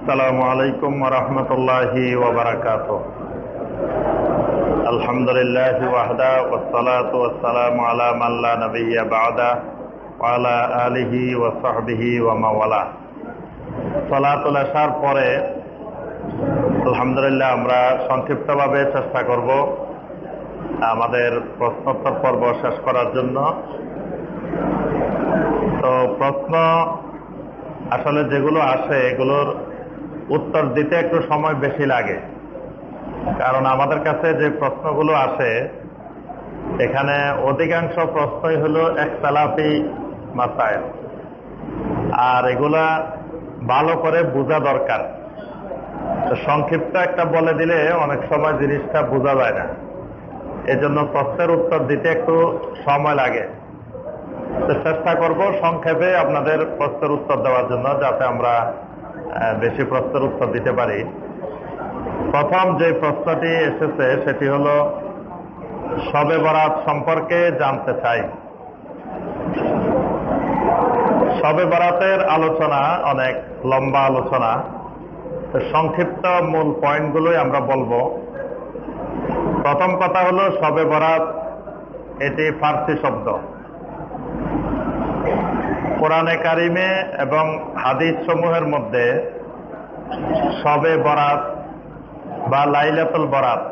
আসসালামু আলাইকুম রহমতুল্লাহি ওবরাকাত আলহামদুলিল্লাহ ওয়াহদা সাহবিহি ওয়া আসার পরে আলহামদুলিল্লাহ আমরা সংক্ষিপ্তভাবে চেষ্টা করব আমাদের প্রশ্নোত্তর পর্ব শেষ করার জন্য। তো প্রশ্ন আসলে যেগুলো আসে এগুলোর উত্তর দিতে একটু সময় বেশি লাগে। কারণ আমাদের কাছে যে প্রশ্নগুলো আসে এখানে অধিকাংশ প্রশ্নই হলো একতলাফি মাসায় আর এগুলা ভালো করে বোঝা দরকার। সংক্ষিপ্ত একটা বলে দিলে অনেক সময় জিনিসটা বোঝা যায় না। এজন্য প্রশ্নের উত্তর দিতে একটু সময় লাগে। চেষ্টা করব সংক্ষেপে আপনাদের প্রশ্নের উত্তর দেওয়ার জন্য, যাতে আমরা বেশি প্রশ্নের উত্তর দিতে পারি। প্রথম যে প্রশ্নটি এসেছে, সেটি হল, সবে বরাত সম্পর্কে জানতে চাই। সবে বরাতের আলোচনা অনেক লম্বা আলোচনা। সংক্ষিপ্ত মূল পয়েন্টগুলোই আমরা বলব। প্রথম কথা হলো, সবে বরাত এটি ফার্সি শব্দ। কোরআনে কারিমে এবং হাদিস সমূহের মধ্যে সবে বরাত বা লাইলাতুল বরাত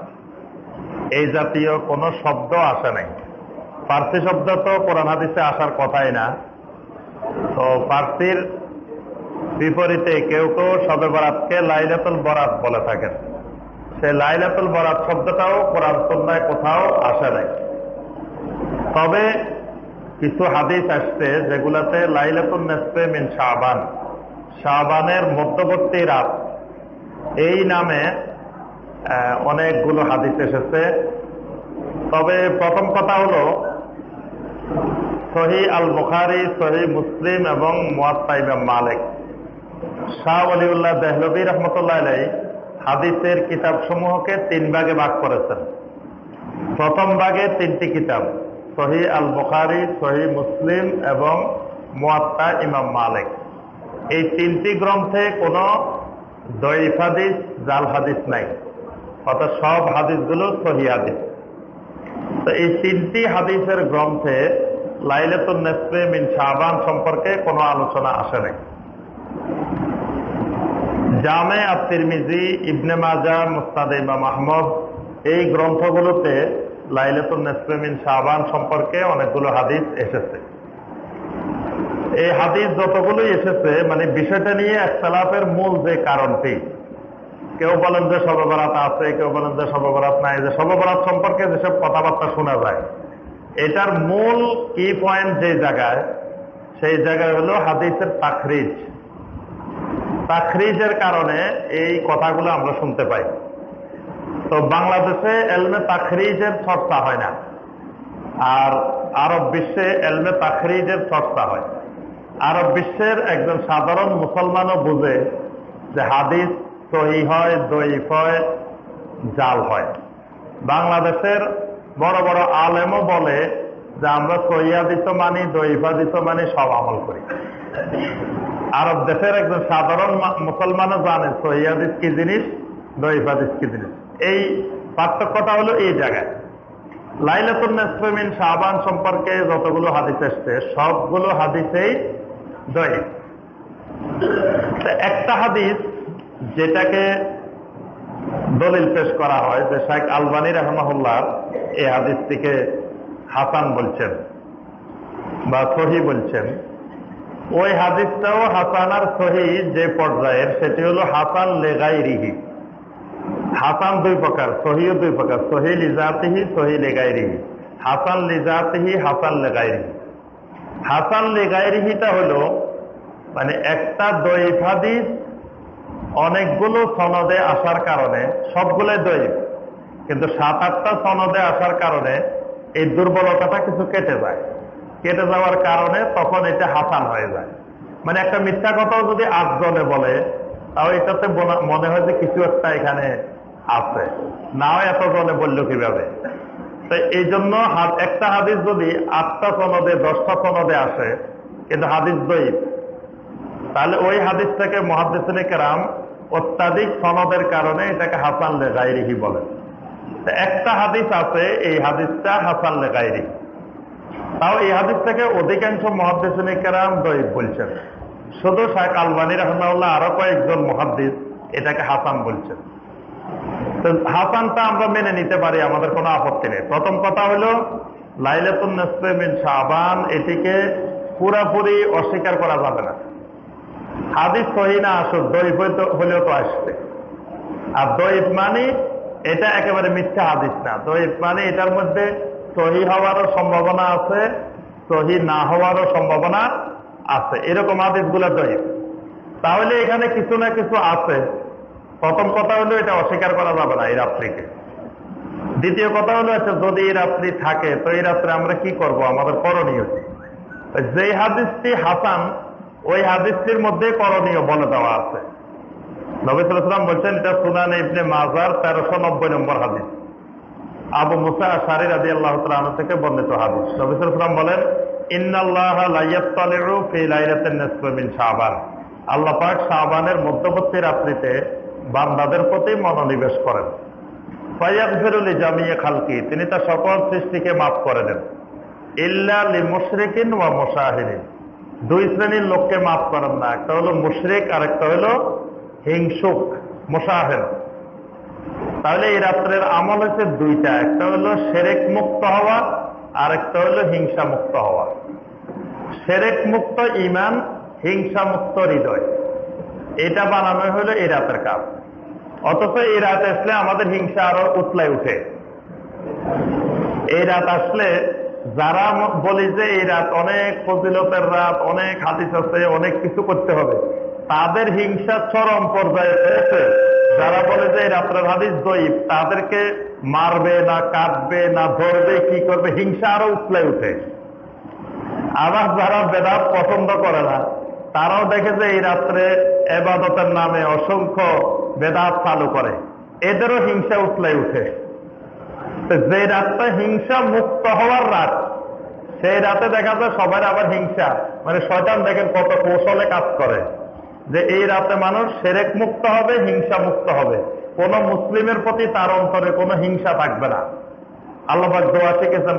এই জাতীয় কোনো শব্দ আসে নাই। ফার্সি শব্দ তো কোরআন হাদিসে আসার কথাই না। তো ফার্সির বিপরীতে কেউ কেউ সবে বরাতকে লাইলাতুল বরাত বলে থাকেন। সে লাইলাতুল বরাত শব্দটাও কোরআন সন্ন্যায় কোথাও আসে নাই। তবে কিছু হাদিস আসছে যেগুলাতে লাইলাতুল নেসফে মিন শাহবান শাহবানের মধ্যবর্তী রাত। এই নামে অনেকগুলো হাদিস এসেছে। তবে প্রথম কথা হলো, সহি আল বুখারি, সহি মুসলিম এবং মুয়াত্তাইবাম মালিক। শাহ অলিউল্লাহ দেহলবী রহমতুল্লাহ আলাই হাদিসের কিতাব সমূহকে তিন ভাগে ভাগ করেছেন। প্রথম ভাগে তিনটি কিতাব। সহি আল বুখারি সহি মুসলিম এবং মোয়াত্তা ইমাম মালিক। এই তিনটি গ্রন্থে কোনো দৈফ হাদিস, জাল হাদিস নাই। অর্থাৎ সব হাদিসগুলো সহি হাদিস। তো এই তিনটি হাদিসের গ্রন্থে লাইলাতুল নেসফে মিন শাহবান সম্পর্কে কোনো আলোচনা আসে নাই। জামে আর তিরমিজি ইবনে মাজা মুস্তাদ ইমাম আহমদ এই গ্রন্থগুলোতে লাইলাতুল নেসমিন শাহবান সম্পর্কে অনেকগুলো হাদিস এসেছে। এই হাদিস যতগুলো এসেছে মানে বিষয়টা নিয়ে একতলাফের মূল যে কারণটি, কেউ বলেন যে সর্ববরাত আছে, কেউ বলেন যে সর্ববরাত নাই, যে সর্ববরাত সম্পর্কে যেসব কথাবার্তা শোনা যায়, এটার মূল কি পয়েন্ট যে জায়গায়, সেই জায়গায় হলো হাদিসের তাখরিজ। তাখরিজের কারণে এই কথাগুলো আমরা শুনতে পাই। তো বাংলাদেশে এলমে তাখরিজের চর্চা হয় না। আর আরব বিশ্বে এলমে তাখরিজের চর্চা হয়। আরব বিশ্বের একজন সাধারণ মুসলমানও বুঝে যে হাদিস সহি হয় দইফ হয়, জাল হয়। বাংলাদেশের বড় বড় আলেমও বলে যে আমরা সহিয়াদিত মানি দইফাদিত মানি, সব আমল করি। আরব দেশের একজন সাধারণ মুসলমানও জানে সহিয়াদিস কি জিনিস দইফাদিস কি জিনিস। এই পার্থক্যটা হলো এই জায়গায়। লাইলাতুল নেসমিন শাহবান সম্পর্কে যতগুলো হাদিস এসছে, সবগুলো হাদিসেই দইফ একটা হাদিস যেটাকে দলিল পেশ করা হয় যে শেখ আলবানী রহমাহুল্লাহ এই হাদিসটিকে হাসান বলছেন বা সহি বলছেন। ওই হাদিসটাও হাসান আর সহি যে পর্যায়ের, সেটি হলো হাসান লেগাই রিহি হাসান দুই প্রকার সহিও দুই প্রকার সহি লিজাতিহি সহি লেগাইরিহি। হাসান লিজাতিহি, হাসান লেগাইরিহি। হাসান লেগাইরিহিটা হলো মানে একটা দৈফ হাদিস, অনেকগুলো সনদে আসার কারণে সবগুলো দৈব। কিন্তু সাত আটটা সনদে আসার কারণে এই দুর্বলতাটা কিছু কেটে যায়। কেটে যাওয়ার কারণে তখন এটা হাসান হয়ে যায়। মানে একটা মিথ্যা কথাও যদি আটজনে বলে, তাও এটাতে মনে হয় যে কিছু একটা এখানে আছে। নাও এত জনে বলল কীভাবে? এই জন্য একটা হাদিস যদি আটটা সনদে, দশটা সনদে আসে, কিন্তু হাদিস দইব তাহলে ওই হাদিস থেকে মহাদিসিনে কেরাম অত্যাধিক সনদের কারণে এটাকে হাসান লেগাইরিহি বলে। একটা হাদিস আছে, এই হাদিসটা হাসান লেগাইরি তাও এই হাদিস থেকে অধিকাংশ মহাদিসাম দৈব বলছেন। শুধু শাহ আলবানী রহমাউল্লাহ আরও কয়েকজন মহাদ্দিস এটাকে হাসান বলছেন। তো হাসানটা আমরা মেনে নিতে পারি, আমাদের কোনো আপত্তি নেই। প্রথম কথা হলো লাইলাতুল নসমিন এটিকে পুরাপুরি অস্বীকার করা যাবে না। হাদিস সহি না আসুক দৈব হলেও তো আসবে। আর দৈব মানে এটা একেবারে মিথ্যা হাদিস না। দৈব মানে এটার মধ্যে সহি হওয়ারও সম্ভাবনা আছে, সহি না হওয়ারও সম্ভাবনা আছে। এরকম হাদিসগুলা দৈব তাহলে এখানে কিছু না কিছু আছে। প্রথম কথা হলো এটা অস্বীকার করা যাবে না এই রাত্রিকে। দ্বিতীয় কথা হলো আচ্ছা যদি এই রাত্রি থাকে, তো এই রাত্রে আমরা কি করব? আমাদের করণীয়? যে হাদিসটি হাসান, ওই হাদিসটির মধ্যে করণীয় বলে দেওয়া আছে। নবিসাম বলছেন, এটা সুনান ইবনে মাজার তেরোশো নব্বই নম্বর হাদিস। আবু মুসা আশারি রাজি আল্লাহ তালু থেকে বর্ণিত হাদিস। নবিসাম বলেন শাবান। আল্লাহ পাক শাবানের মধ্যবর্তী রাত্রিতে বান্দাদের প্রতি মনোনিবেশ করেন। ফায়াগফিরুল জামিয়ে খালকি, তিনি তার সকল সৃষ্টিকে মাফ করে দেন। ইল্লা লি মুশরিকিন ওয়া মুশাহিরিন দুই শ্রেণির লোককে মাফ করেন না, একটা হলো মুশরিক আর একটা হলো হিংসুক মুশাহের তাহলে এই রাত্রের আমল হচ্ছে দুইটা, একটা হলো সেরেক মুক্ত হওয়া আর একটা হলো হিংসা মুক্ত হওয়া। সেরেক মুক্ত ইমান হিংসা মুক্ত হৃদয়। এটা বানানো হলো এই রাতের কাজ। অথচ এই রাত আসলে আমাদের হিংসা আরও উতলায় উঠে। এই রাত আসলে যারা বলি যে এই রাত অনেক ফজিলতের রাত, অনেক হাদিস আছে, অনেক কিছু করতে হবে, তাদের হিংসা চরম পর্যায়ে যারা বলে যে এই রাত্রের হাদিস দইব তাদেরকে মারবে না কাটবে না, ধরবে, কি করবে, হিংসা আরও উতলে উঠে। আবার যারা বেদাত পছন্দ করে না, তারাও দেখে যে এই রাত্রে এবাদতের নামে অসংখ্য বেদাত চালু করে। এদেরও হিংসা উতলে উঠে। যে রাতটা হিংসা মুক্ত হওয়ার রাত, সেই রাতে দেখা যায় সবার আবার হিংসা। মানে শয়তান দেখেন কত কৌশলে কাজ করে। যে এই রাতে মানুষ সেরেক মুক্ত হবে, হিংসা মুক্ত হবে। কোন মুসলিমের প্রতি তার অন্তরে কোনো হিংসা থাকবে না। আল্লাহ শিখেছেন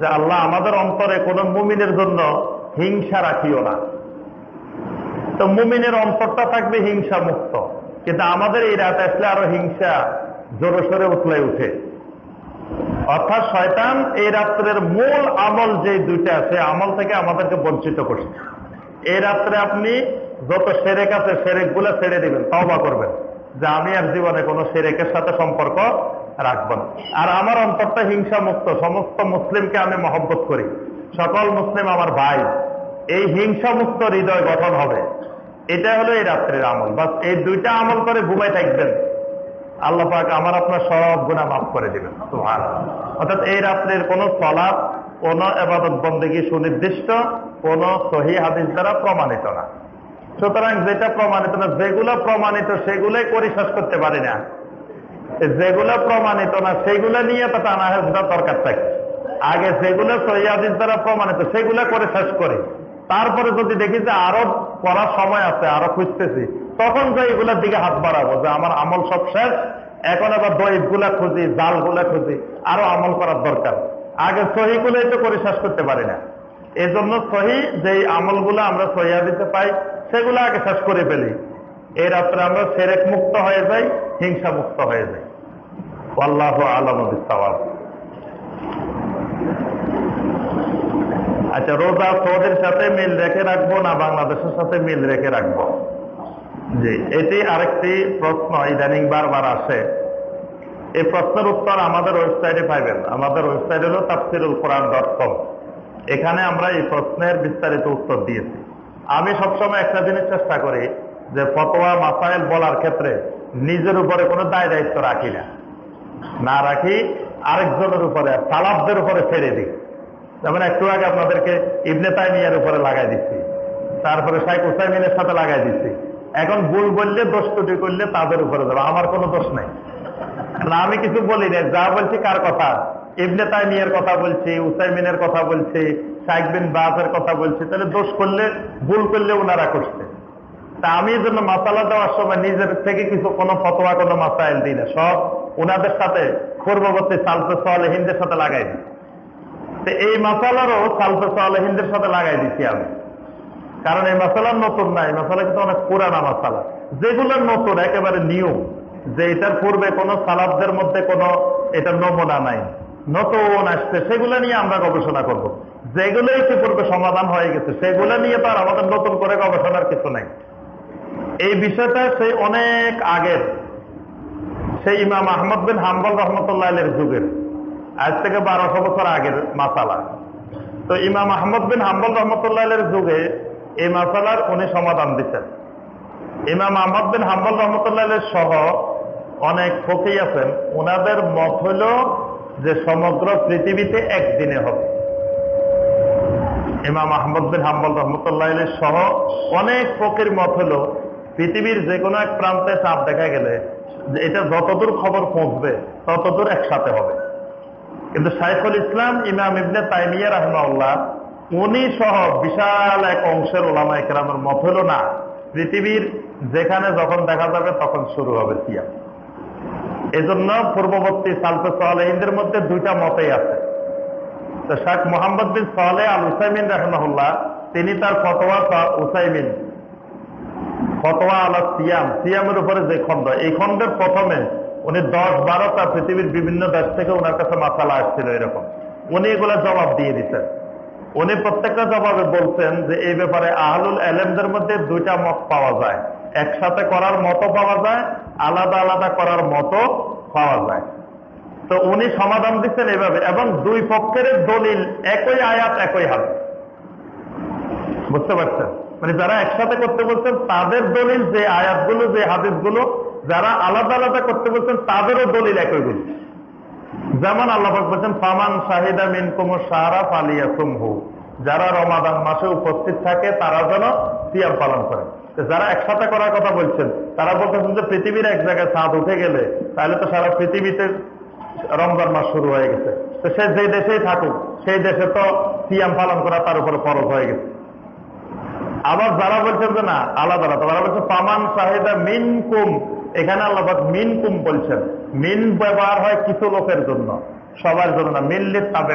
যে আল্লাহ আমাদের অন্তরে কোন মুমিনের জন্য হিংসা রাখিও না। তো মুমিনের অন্তরটা থাকবে হিংসা মুক্ত কিন্তু আমাদের এই রাত আসলে আরও হিংসা জোরে সোরে উঠলে উঠে। অর্থাৎ শয়তান এই রাত্রের মূল আমল যে দুইটা আছে, আমল থেকে আমাদেরকে বঞ্চিত করছে। এই রাত্রে আপনি যত সেরেক আছে সেরেকগুলো ছেড়ে দিবেন তবা করবেন। যে আমি আর জীবনে কোনো সেরেকের সাথে সম্পর্ক রাখব না আর আমার অন্তরটা হিংসা মুক্ত সমস্ত মুসলিমকে আমি মহব্বত করি। সকল মুসলিম আমার ভাই। এই হিংসা মুক্ত হৃদয় গঠন হবে। এটা হলো এই রাত্রের আমল। বাস এই দুইটা আমল করে ঘুমাই থাকবেন। আল্লাহ পাক আমার আপনার সব গুণা মাফ করে দিবেন। তোমার অর্থাৎ এই রাত্রের কোন সলাপ, কোন এবাদত বন্দী সুনির্দিষ্ট, কোন সহি হাদিস দ্বারা প্রমাণিত না। সুতরাং যেটা প্রমাণিত না, যেগুলো প্রমাণিত সেগুলোই শেষ করতে পারি না। যেগুলো প্রমাণিত না, সেগুলো নিয়ে তো টানা দরকার থাকে। আগে যেগুলো সহি হাদিস দ্বারা প্রমাণিত, সেগুলো করে শেষ করি। তারপরে যদি দেখি যে আরও পড়ার সময় আছে, আরও খুঁজতেছি, তখন যে এগুলোর দিকে হাত বাড়াবো যে আমার আমল সব শেষ, এখন আবার দইবগুলা খুঁজি জালগুলা খুঁজি, আরও আমল করার দরকার। আগে সহি গুলো তো করে শেষ করতে পারি না। এজন্য জন্য সহি যে আমলগুলো আমরা সহিয়া দিতে পাই, সেগুলো আগে শেষ করে ফেলি। এই রাত্রে আমরা সেরেক মুক্ত হয়ে যাই, হিংসা মুক্ত হয়ে যাই। আল্লাহ আলম আচ্ছা রোজা সৌদির সাথে মিল রেখে রাখব না বাংলাদেশের সাথে মিল রেখে রাখব? জি, এটি আরেকটি প্রশ্ন, ইদানিং বারবার আসে। এই প্রশ্নের উত্তর আমাদের ওয়েবসাইটে পাইবেন। আমাদের ওয়েবসাইট হলো তাফসিরুল কোরআন ডট কম। এখানে আমরা এই প্রশ্নের বিস্তারিত উত্তর দিয়েছি। আমি সবসময় একটা জিনিস চেষ্টা করি যে ফতোয়া মাসাইল বলার ক্ষেত্রে নিজের উপরে কোনো দায় দায়িত্ব রাখি না। না রাখি, আরেকজনের উপরে, সালাফদের উপরে ছেড়ে দিই। যেমন একটু আগে আপনাদেরকে ইবনে তাইমিয়ার উপরে লাগাই দিচ্ছি। তারপরে শাইখ উসাইমিনের সাথে লাগাই দিচ্ছি। এখন ভুল বললে দোষ ত্রুটি করলে তাদের উপরে যাবে। আমার কোনো দোষ নাই। না, আমি কিছু বলি না যা বলছি কার কথা? ইবনে তাইমিয়ার কথা বলছি, উসাইমিনের কথা বলছি শাইক বিন বাজের কথা বলছি। তাহলে দোষ করলে, ভুল করলে ওনারা করছে। তা আমি এই জন্য মাসালা দেওয়ার সময় নিজের থেকে কিছু কোনো ফতোয়া, কোনো মাসাইল দিই না। সব ওনাদের সাথে পূর্ববর্তী সালফে সালেহিনদের সাথে লাগাই দিই। তো এই মাসালারও সালফে সালেহিনদের সাথে লাগাই দিচ্ছি আমি। কারণ এই মশালা নতুন না, এই মশালা কিন্তু অনেক পুরানা মশালা যেগুলো নতুন, একেবারে নিয়ম যে এটার পূর্বে কোন সালাবদের মধ্যে কোনো এটা নমুনা নাই। নতুন আসছে, সেগুলো নিয়ে আমরা গবেষণা করব। যেগুলো ইতিপূর্বে সমাধান হয়ে গেছে, সেগুলো নিয়ে তো আর আমাদের নতুন করে গবেষণার কিছু নাই। এই বিষয়টা সেই অনেক আগের। সেই ইমাম আহমদ বিন হাম্বল রহমতুল্লাহ যুগের। আজ থেকে বারোশো বছর আগের মাসালা। তো ইমাম আহমদ বিন হাম্বল রহমতুল্লাহ যুগে এই মাসালার উনি সমাধান দিচ্ছেন। ইমাম আহমদ বিন হাম্বল রহমতুল্লাহ সহ অনেক ফকি আছেন। ওনাদের মত হইল যে সমগ্র পৃথিবীতে একদিনে হবে। ইমাম আহমদ বিন হাম্বল রহমতুল্লাহ সহ অনেক ফকির মত হল পৃথিবীর যে কোনো এক প্রান্তে চাপ দেখা গেলে এটা যতদূর খবর পৌঁছবে, ততদূর একসাথে হবে। কিন্তু সাইফুল ইসলাম, ইমাম ইবনে তাইমিয়া রহমাউল্লাহ উনি সহ বিশাল এক অংশের ওলামা একরামের মত হলো না, পৃথিবীর যেখানে যখন দেখা যাবে তখন শুরু হবে সিয়াম। এজন্য পূর্ববর্তী সালফে সালেহিনদের মধ্যে দুইটা মতেই আছে। তো শেখ মোহাম্মদ বিন সালে আল উসাইমিন রহমহল্লা তিনি তার ফতোয়া উসাইমিন ফতোয়া আলা সিয়াম, সিয়ামের উপরে যে খণ্ড, এই খণ্ডের প্রথমে উনি দশ বারোটা পৃথিবীর বিভিন্ন দেশ থেকে ওনার কাছে মাসালা আসছিল এরকম। উনি এগুলো জবাব দিয়ে দিচ্ছেন উনি প্রত্যেকটা জবাবে বলছেন যে, এই ব্যাপারে আহলুল এলেমদের মধ্যে দুইটা মত পাওয়া যায়। একসাথে করার মতো পাওয়া যায়, আলাদা আলাদা করার মতো পাওয়া যায়। তো উনি সমাধান দিচ্ছেন এভাবে, এবং দুই পক্ষের দলিল একই আয়াত, একই হাত বুঝতে পারছেন? মানে যারা একসাথে করতে বলছেন, তাদের দলিল যে আয়াতগুলো, যে হাদিসগুলো, যারা আলাদা আলাদা করতে বলছেন, তাদেরও দলিল একইগুলো যেমন আল্লাহ বলছেন, ফামান শাহিদা মিন কুমুর সাহারা পালিয়া সুমহু যারা রমাদান মাসে উপস্থিত থাকে, তারা যেন সিয়াম পালন করে। যারা একসাথে করার কথা বলছেন, তারা বলতেছেন যে পৃথিবীর এক জায়গায় চাঁদ উঠে গেলে, তাহলে তো সারা পৃথিবীতে রমজান মাস শুরু হয়ে গেছে। তো সে যে দেশেই থাকুক, সেই দেশে তো সিয়াম পালন করা তার উপরে ফরজ হয়ে গেছে। আবার যারা বলছেন যে না, আলাদা তারা বলছে পামান সাহেদা মিন কুম এখানে আল্লাহ মিন কুম বলছেন। মিন ব্যবহার হয় কিছু লোকের জন্য। সবার জন্য না মিনলে তাবে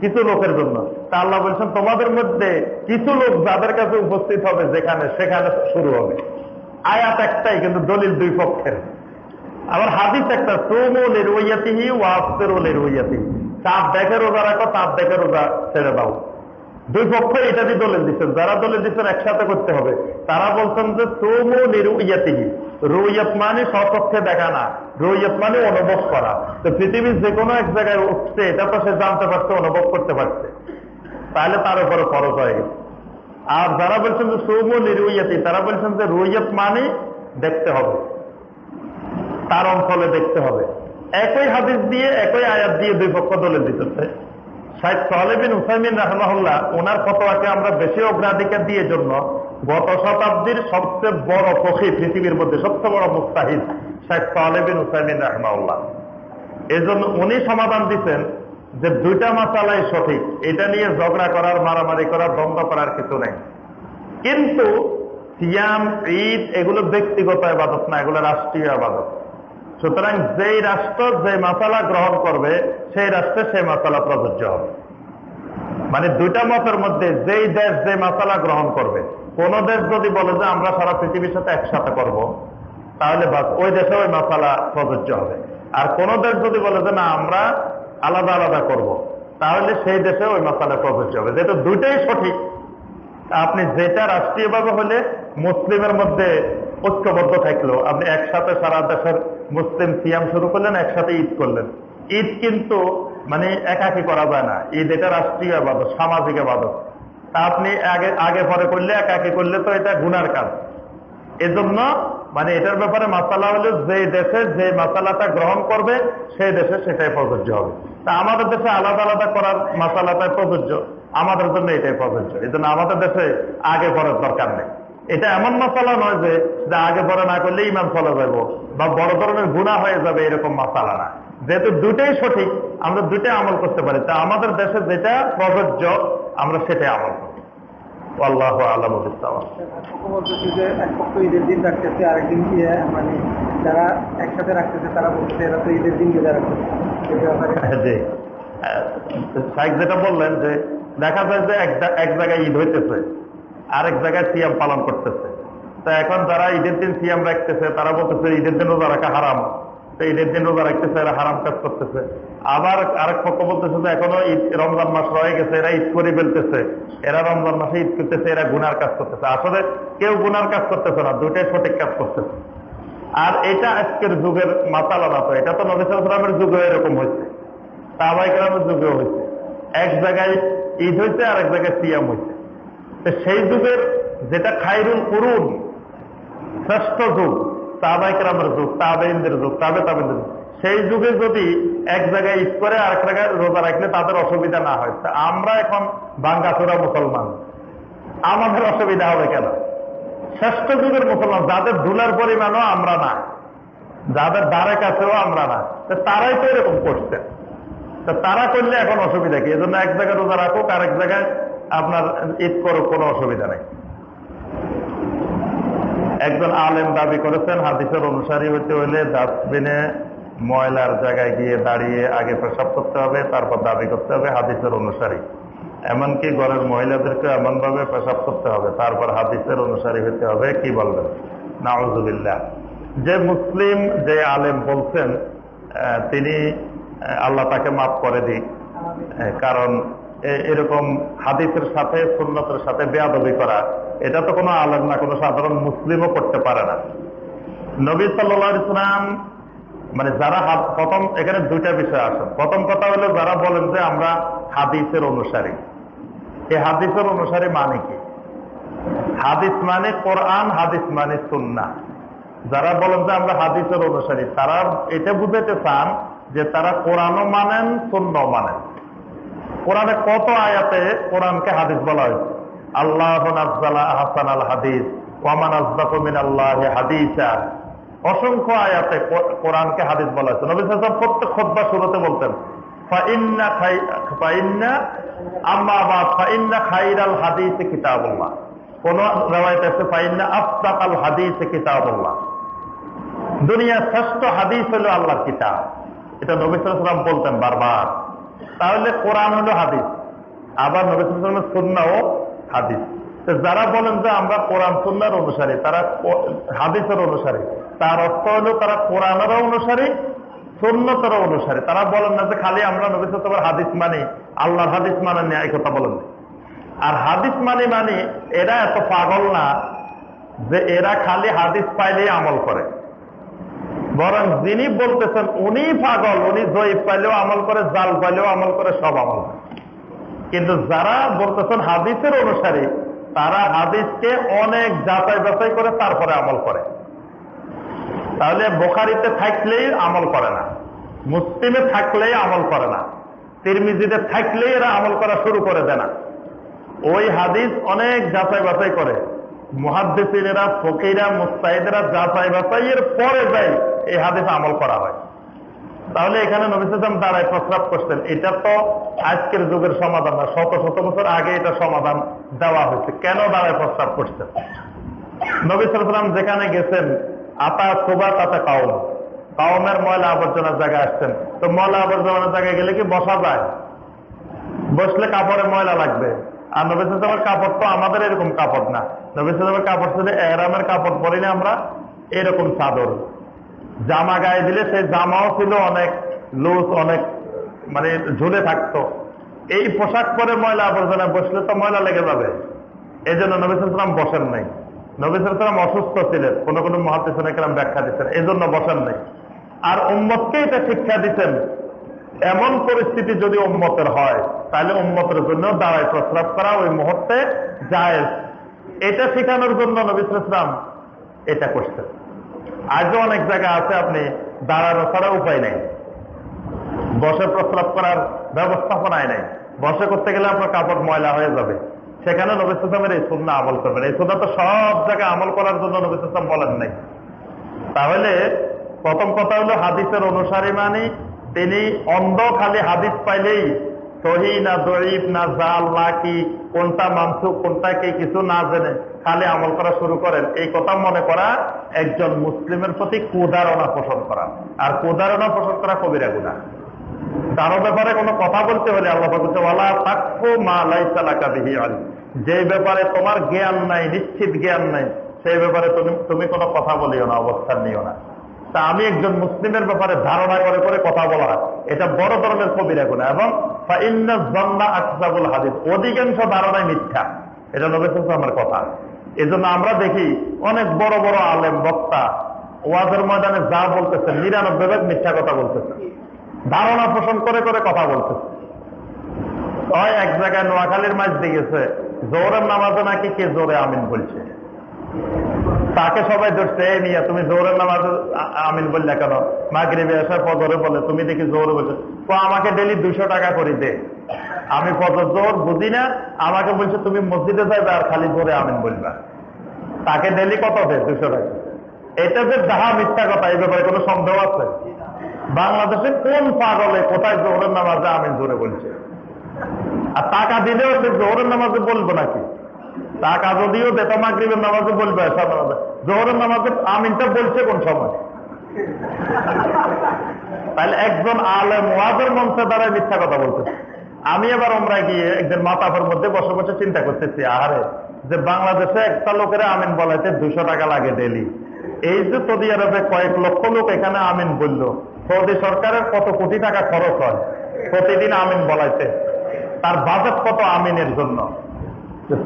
কিছু লোকের জন্য। তা আল্লাহ বলছেন, তোমাদের মধ্যে কিছু লোক যাদের কাছে উপস্থিত হবে, যেখানে, সেখানে শুরু হবে। আয়াত একটাই, কিন্তু দলিল দুই পক্ষের। আবার হাদিস একটা সোমলের ওইয়াতিহি ওয়াফেরোলের ওইয়াতিহি চাঁদ দেখে রোজা রাখো, চাঁদ দেখে রোজা ছেড়ে দাও। দুই পক্ষ এটা দিয়ে দলিল দিচ্ছেন, যারা দলিল দিচ্ছেন একসাথে করতে হবে। তারা বলছেন যে সোমো নিরুইয়াতিহি। রুইয়াত মানে সপক্ষে দেখা না। রুইয়াত মানে অনুভব করা। তো পৃথিবীর যে কোনো এক জায়গায় উঠছে, এটা তো সে জানতে পারছে, অনুভব করতে পারছে। তাহলে তার উপরে খরচ হয়ে গেছে। আর যারা বলছেন যে সৌম নিরুইয়াতি, তারা বলছেন যে রুইয়াত মানে দেখতে হবে। তার অঞ্চলে দেখতে হবে। একই হাদিস দিয়ে, একই আয়াত দিয়ে দুই পক্ষ দলে দিতেছে। শাহেদ সালেবিন হুসাইমিন রাহমাহুল্লাহ, ওনার ফতোয়াকে আমরা বেশি অগ্রাধিকার দিয়ে জন্য গত শতাব্দীর সবচেয়ে বড় পক্ষী পৃথিবীর মধ্যে সবচেয়ে বড় মুস্তাহিদ শাহেদ সালেবিন হুসাইমিন রাহমাউল্লাহ এই জন্য উনি সমাধান দিচ্ছেন যে দুইটা মাসালাই সঠিক, এটা নিয়ে ঝগড়া করার, মারামারি করার, দ্বন্দ্ব করার কিছু নেই। কিন্তু সিয়াম, ঈদ, এগুলো ব্যক্তিগত আবাদত না, এগুলো রাষ্ট্রীয় আবাদত। সুতরাং যেই রাষ্ট্র যে মাসালা গ্রহণ করবে, সেই রাষ্ট্রে সেই মাসালা প্রযোজ্য হবে মানে দুইটা মতের মধ্যে যেই দেশ যে মাসালা গ্রহণ করবে, কোন দেশ যদি বলে যে আমরা সারা পৃথিবীর সাথে একসাথে করব। তাহলে ওই দেশে ওই মাসালা প্রযোজ্য হবে আর কোন দেশ যদি বলে যে না, আমরা আলাদা আলাদা করব। তাহলে সেই দেশে ওই মাসালা প্রযোজ্য হবে যেহেতু দুইটাই সঠিক আপনি যেটা রাষ্ট্রীয়ভাবে হলে মুসলিমের মধ্যে ঐক্যবদ্ধ থাকল। আপনি একসাথে সারা দেশের মুসলিম সিয়াম শুরু করলেন, একসাথে ঈদ করলেন। ঈদ কিন্তু মানে একাকি করা যায় না। ঈদ এটা রাষ্ট্রীয় আবাদত, সামাজিক আবাদত। তা আপনি আগে আগে পরে করলে, একাকি করলে তো এটা গুনার কাজ। এজন্য মানে এটার ব্যাপারে মাসালা হলে, যে দেশে যে মাসালাটা গ্রহণ করবে, সেই দেশে সেটাই প্রযোজ্য হবে। তা আমাদের দেশে আলাদা আলাদা করার মাসালাটাই প্রযোজ্য। আমাদের জন্য এটাই প্রযোজ্য। এই আমাদের দেশে আগে পরের দরকার নেই। এটা এমন মশালা নয় যে আগে পরে না করলে ইমাম ফলে যাব বা বড় ধরনের গুণা হয়ে যাবে এরকম মশালা না। যেহেতু দুটোই সঠিক আমরা দুটাই আমল করতে পারি। তা আমাদের দেশে যেটা প্রযোজ্য আমরা সেটাই আমল করি। আল্লাহ আলম বলতেছে যে এক পক্ষ ঈদের দিন রাখতেছে আরেকদিন মানে যারা একসাথে রাখতেছে তারা বলতেছে এরা তো ঈদের দিন রোজা রাখতেছে জি। সাইক যেটা বললেন যে দেখা যায় যে এক জায়গায় ঈদ হইতেছে। আরেক জায়গায় সিয়াম পালন করতেছে। তা এখন যারা ঈদের দিন সিয়াম রাখতেছে, তারা বলতেছে, ঈদের দিন রোজা রাখা হারাম। তো ঈদের দিন রোজা রাখতেছে, এরা হারাম কাজ করতেছে। আবার আরেক পক্ষ বলতেছে যে, এখনও ঈদ, রমজান মাস রয়ে গেছে, এরা ঈদ করে ফেলতেছে। এরা রমজান মাসে ঈদ করতেছে, এরা গুনার কাজ করতেছে। আসলে কেউ গুনার কাজ করতেছে না দুটাই সঠিক কাজ করতেছে। আর এটা আজকের যুগের মাতালা না তো এটা তো নবিসামের যুগে এরকম হয়েছে। তাবাইকালামের যুগেও হয়েছে। এক জায়গায় ঈদ হয়েছে আর এক জায়গায় সিয়াম হয়েছে। সেই যুগের যেটা খাইরুল করুন, শ্রেষ্ঠ যুগ তাবাইকালামের যুগ তাবেইনদের যুগ, তাবে তাবেনদের যুগ। সেই যুগে যদি এক জায়গায় ঈদ করে আর এক জায়গায় রোজা রাখলে তাদের অসুবিধা না হয়। আমরা এখন বাঙ্গাচোরা মুসলমান। আমাদের অসুবিধা হবে কেন? শ্রেষ্ঠ যুগের মুসলমান, যাদের ধুলার পরিমাণও আমরা না, যাদের দ্বারে কাছেও আমরা না তারাই তো এরকম করছে। তো তারা করলে এখন অসুবিধা কি? এজন্য এক জায়গায় রোজা রাখুক আর এক জায়গায় আপনার ঈদ করুক কোনো অসুবিধা নেই। একজন আলেম দাবি করেছেন, হাদিসের অনুসারী হইতে হইলে ডাস্টবিনে ময়লার জায়গায় গিয়ে দাঁড়িয়ে আগে প্রসাব করতে হবে, তারপর দাবি করতে হবে, হাদিসের অনুসারী। এমনকি ঘরের মহিলাদেরকে এমনভাবে পেশাব করতে হবে, তারপর হাদিসের অনুসারী হতে হবে, কি বলবেন? নাউজুবিল্লাহ। যে মুসলিম, যে আলেম বলছেন তিনি আল্লাহ তাকে মাফ করে দিক। কারণ এরকম হাদিসের সাথে, সুন্নতের সাথে বেয়াদবি করা, এটা তো কোনো আলেম না, কোনো সাধারণ মুসলিমও করতে পারে না। নবী সাল্লাহ ইসলাম মানে যারা প্রথম, এখানে দুইটা বিষয় আছে। প্রথম কথা হলো, যারা বলেন যে আমরা হাদিসের অনুসারী। এই হাদিসের অনুসারী মানে কি? হাদিস মানে কোরআন, হাদিস মানে সুন্না যারা বলেন যে আমরা হাদিসের অনুসারী, তারা এটা বুঝাতে চান যে তারা কোরআনও মানেন সুন্নাও মানেন। কোরআনে কত আয়াতে কোরআনকে হাদিস বলা হয়েছে? আল্লাহ হাসান আল হাদিস ওয়ামান আসবাকু আল্লাহ হাদিসা। অসংখ্য আয়াতে কোরআনকে হাদিস বলা হয়েছে। নবী আলাইহি প্রত্যেক খুতবা শুরুতে বলতেন বলতেন বারবার। তাহলে কোরআন হলো হাদিস। আবার নবী সাল্লামের সুন্নাও হাদিস। যারা বলেন যে আমরা কোরআন সুন্নার অনুসারী, তারা হাদিসের অনুসারী। তার অর্থ হলো তারা কোরআনেরও অনুসারী, সুন্নতেরও অনুসারী। তারা বলেন না যে খালি আমরা নবী সাল্লামের হাদিস মানি, আল্লাহর হাদিস মানেন না, এই কথা বলেন আর হাদিস মানি মানি এরা এত পাগল না যে এরা খালি হাদিস পাইলেই আমল করে। বরং যিনি বলতেছেন, উনি পাগল, উনি জয়ীব পাইলেও আমল করে, জাল পাইলেও আমল করে, সব আমল কিন্তু যারা বলতেছেন হাদিসের অনুসারী, তারা হাদিসকে অনেক যাচাই বাছাই করে, তারপরে আমল করে। তাহলে বোখারিতে থাকলেই আমল করে না, মুসলিমে থাকলেই আমল করে না, তিরমিজিতে থাকলেই এরা আমল করা শুরু করে দেয় না। ওই হাদিস অনেক যাচাই বাছাই করে। মহাদ্দেসিনেরা, ফকিরা পরে যাই এই হাদিস আমল করা হয়। তাহলে এখানে দাঁড়ায় প্রস্রাব করছেন। এটা তো আজকের যুগের সমাধান না। শত শত বছর আগে এটা সমাধান দেওয়া হয়েছে। কেন দাঁড়ায় প্রস্রাব করছেন? যেখানে গেছেন, আতা সোবা তাতে কাউম কাউমের ময়লা আবর্জনার জায়গায় আসছেন। তো ময়লা আবর্জনার জায়গায় গেলে কি বসা যায়? বসলে কাপড়ে ময়লা লাগবে। আর নবী সালামের কাপড় তো আমাদের এরকম কাপড় না। নবী সালামের কাপড় ছিল এরামের কাপড় পরি না আমরা এরকম চাদর। জামা গায়ে দিলে সেই জামাও ছিল অনেক লুজ অনেক মানে ঝুলে থাকতো। এই পোশাক পরে ময়লা আবর্জনা বসলে তো ময়লা লেগে যাবে। এই জন্য নবিসাম বসেন নাই। নবিসাম অসুস্থ ছিলেন। কোন কোন মহাদিসাম ব্যাখ্যা দিচ্ছেন। এই জন্য বসেন নাই। আর উম্মতকে এটা শিক্ষা দিচ্ছেন এমন পরিস্থিতি যদি উম্মতের হয়, তাহলে উম্মতের জন্য দাঁড়ায় প্রস্রাব করা ওই মুহূর্তে যায় এটা শেখানোর জন্য নবিসাম এটা করছেন। আজও অনেক জায়গা আছে আপনি দাঁড়ানো ছাড়া উপায় নেই। বসে প্রস্রাব করার ব্যবস্থাপনায় নেই। বসে করতে গেলে আপনার কাপড় ময়লা হয়ে যাবে। সেখানে নবিসামের এই সুন্না আমল করবেন। এই সুন্না তো সব জায়গায় আমল করার জন্য নবিসাম বলেন নাই। তাহলে প্রথম কথা হলো হাদিসের অনুসারী মানি তিনি অন্ধ খালি হাদিস পাইলেই সহি না দরিব না জাল না কি, কোনটা মানসুক কোনটা কি, কিছু না জেনে খালি আমল করা শুরু করেন। এই কথা মনে করা একজন মুসলিমের প্রতি কুদারণা পোষণ করা। আর কুদারণা পোষণ করা কবিরা গুণা কারও ব্যাপারে কোনো কথা বলতে হলে আল্লাহ ওয়ালা তাকফু মা লাইসা লাকা বিহি ইলম। যে ব্যাপারে তোমার জ্ঞান নাই, নিশ্চিত জ্ঞান নাই, সেই ব্যাপারে তুমি তুমি কোনো কথা বলিও না, অবস্থান নিও না। তা আমি একজন মুসলিমের ব্যাপারে ধারণা করে করে কথা বলা এটা বড় ধরনের কবিরা গুণা। এবং হাদিস, অধিকাংশ ধারণায় মিথ্যা। এটা নবেশ আমার কথা। এজন্য আমরা দেখি অনেক বড় বড় আলেম, বক্তা ওয়াজের ময়দানে যা বলতেছে, নিরানব্বই ভাগ মিথ্যা কথা বলতেছে। ধারণা পোষণ করে করে কথা বলতেছে। হয় এক জায়গায় নোয়াখালীর মাছ দিয়েছে জোরের নামাজে নাকি কে জোরে আমিন বলছে? তাকে সবাই ধরছে, এই নিয়ে তুমি জোরের নামাজ আমিন বললে কেন? মাগরিবে আসার পদরে বলে, তুমি দেখি জোরে বলছো। তো আমাকে ডেলি দুইশো টাকা করে দে। আমি ফজর জোর বুঝি না। আমাকে বলছে, তুমি মসজিদে যাবে আর খালি জোরে আমিন বলবা। তাকে ডেলি কত দে? দুশো টাকা? এটা যে যাহা মিথ্যা কথা, এই ব্যাপারে কোনো সন্দেহ আছে? বাংলাদেশে কোন পাগলে কোথায় জোহরের নামাজে আমিন জোরে বলছে? আর টাকা দিলেও সে জোহরের নামাজে বলব নাকি? টাকা যদিও দেতা মাগরিবের নামাজে বলবে নামাজে জোহরের নামাজে আমিনটা বলছে কোন সময়? তাহলে একজন আলেম ওয়াজের মঞ্চে দ্বারা মিথ্যা কথা বলতেছে। আমি এবার আমরা গিয়ে একজন মাতাফের মধ্যে বসে বসে চিন্তা করতেছি, আহারে, যে বাংলাদেশে একটা লোকের আমিন বলাইতে দুশো টাকা লাগে ডেলি এই যে সৌদি আরবে কয়েক লক্ষ লোক এখানে আমিন বলল, সৌদি সরকারের কত কোটি টাকা খরচ হয় প্রতিদিন আমিন বলাইতে? তার বাজেট কত আমিনের জন্য?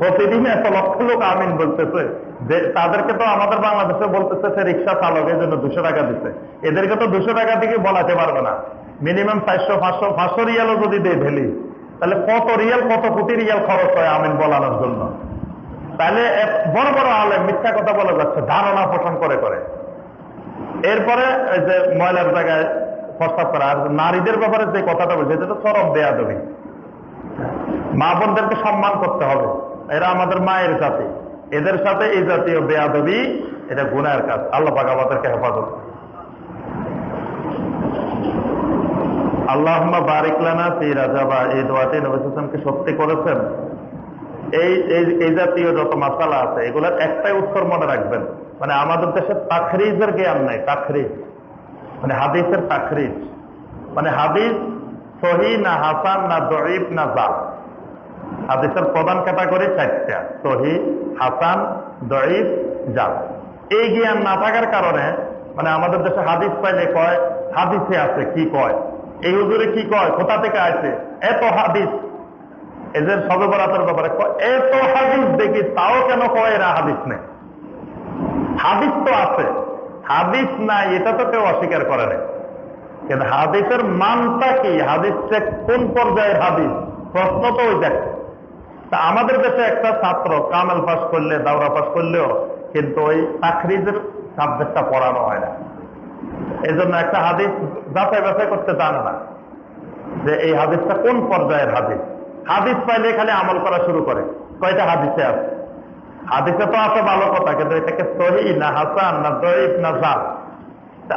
প্রতিদিন এত লক্ষ লোক আমিন বলতেছে। যে তাদেরকে তো আমাদের বাংলাদেশে বলতেছে সে রিক্সা চালকের জন্য দুশো টাকা এদেরকে তো দুশো টাকা দিকে বলাতে পারবে না। মিনিমাম চারশো, পাঁচশো পাঁচশো রিয়ালও যদি দেয় তাহলে কত রিয়াল, কত কোটি রিয়াল খরচ হয় আমিন বলানোর জন্য? তাহলে বড় বড় আলে মিথ্যা কথা বলা যাচ্ছে, ধারণা পোষণ করে করে। এরপরে এই যে ময়লার জায়গায় প্রস্তাব করা, আর নারীদের ব্যাপারে যে কথাটা বলছে তো চরম দেয়া দেবে মা বোনদেরকে সম্মান করতে হবে। এরা আমাদের মায়ের জাতি। এদের সাথে এই জাতীয় বেয়াদবি, এটা গুনার কাজ। আল্লাহ পাক আমাদেরকে হেফাজত আল্লাহ বারিকলানা সেই রাজা বা এই দোয়াটি নবীলামকে সত্যি করেছেন। এই, এই- জাতীয় যত মাসালা আছে, এগুলোর একটাই উত্তর মনে রাখবেন। মানে আমাদের দেশে তাখরিজের জ্ঞান নাই তাখরিজ মানে হাদিসের তাখরিজ মানে হাদিস সহি না হাসান না দরিফ না জাল হাদিসের প্রধান ক্যাটাগরি চারটা। সহি, হাসান দরিফ জাল এই জ্ঞান না থাকার কারণে মানে আমাদের দেশে হাদিস পাইলে কয়, হাদিসে আছে, কি কয়? এই হুজুরে কি কয়? কোথা থেকে আছে এত হাদিস। এদের সবে বরাতের ব্যাপারে এত হাদিস দেখি তাও কেন কয় এরা হাদিস নেই? হাদিস তো আছে। হাদিস নাই, এটা তো কেউ অস্বীকার করে নাই। কিন্তু হাদিসের মানটা কি? হাদিসটা কোন পর্যায়ের হাদিস? প্রশ্ন তো ওই দেখ। তা আমাদের দেশে একটা ছাত্র কামেল পাস করলে, দাওরা পাস করলেও কিন্তু ওই চাকরিদের সাবজেক্টটা পড়ানো হয় না। এই জন্য একটা হাদিস যাচাই বাছাই করতে জানে না যে এই হাদিসটা কোন পর্যায়ের হাদিস। হাদিস পাইলে খালি আমল করা শুরু করে। কয়টা হাদিসে আছে? হাদিসে তো আছে ভালো কথা, কিন্তু এটাকে সহি না হাসান না দরিফ না জাল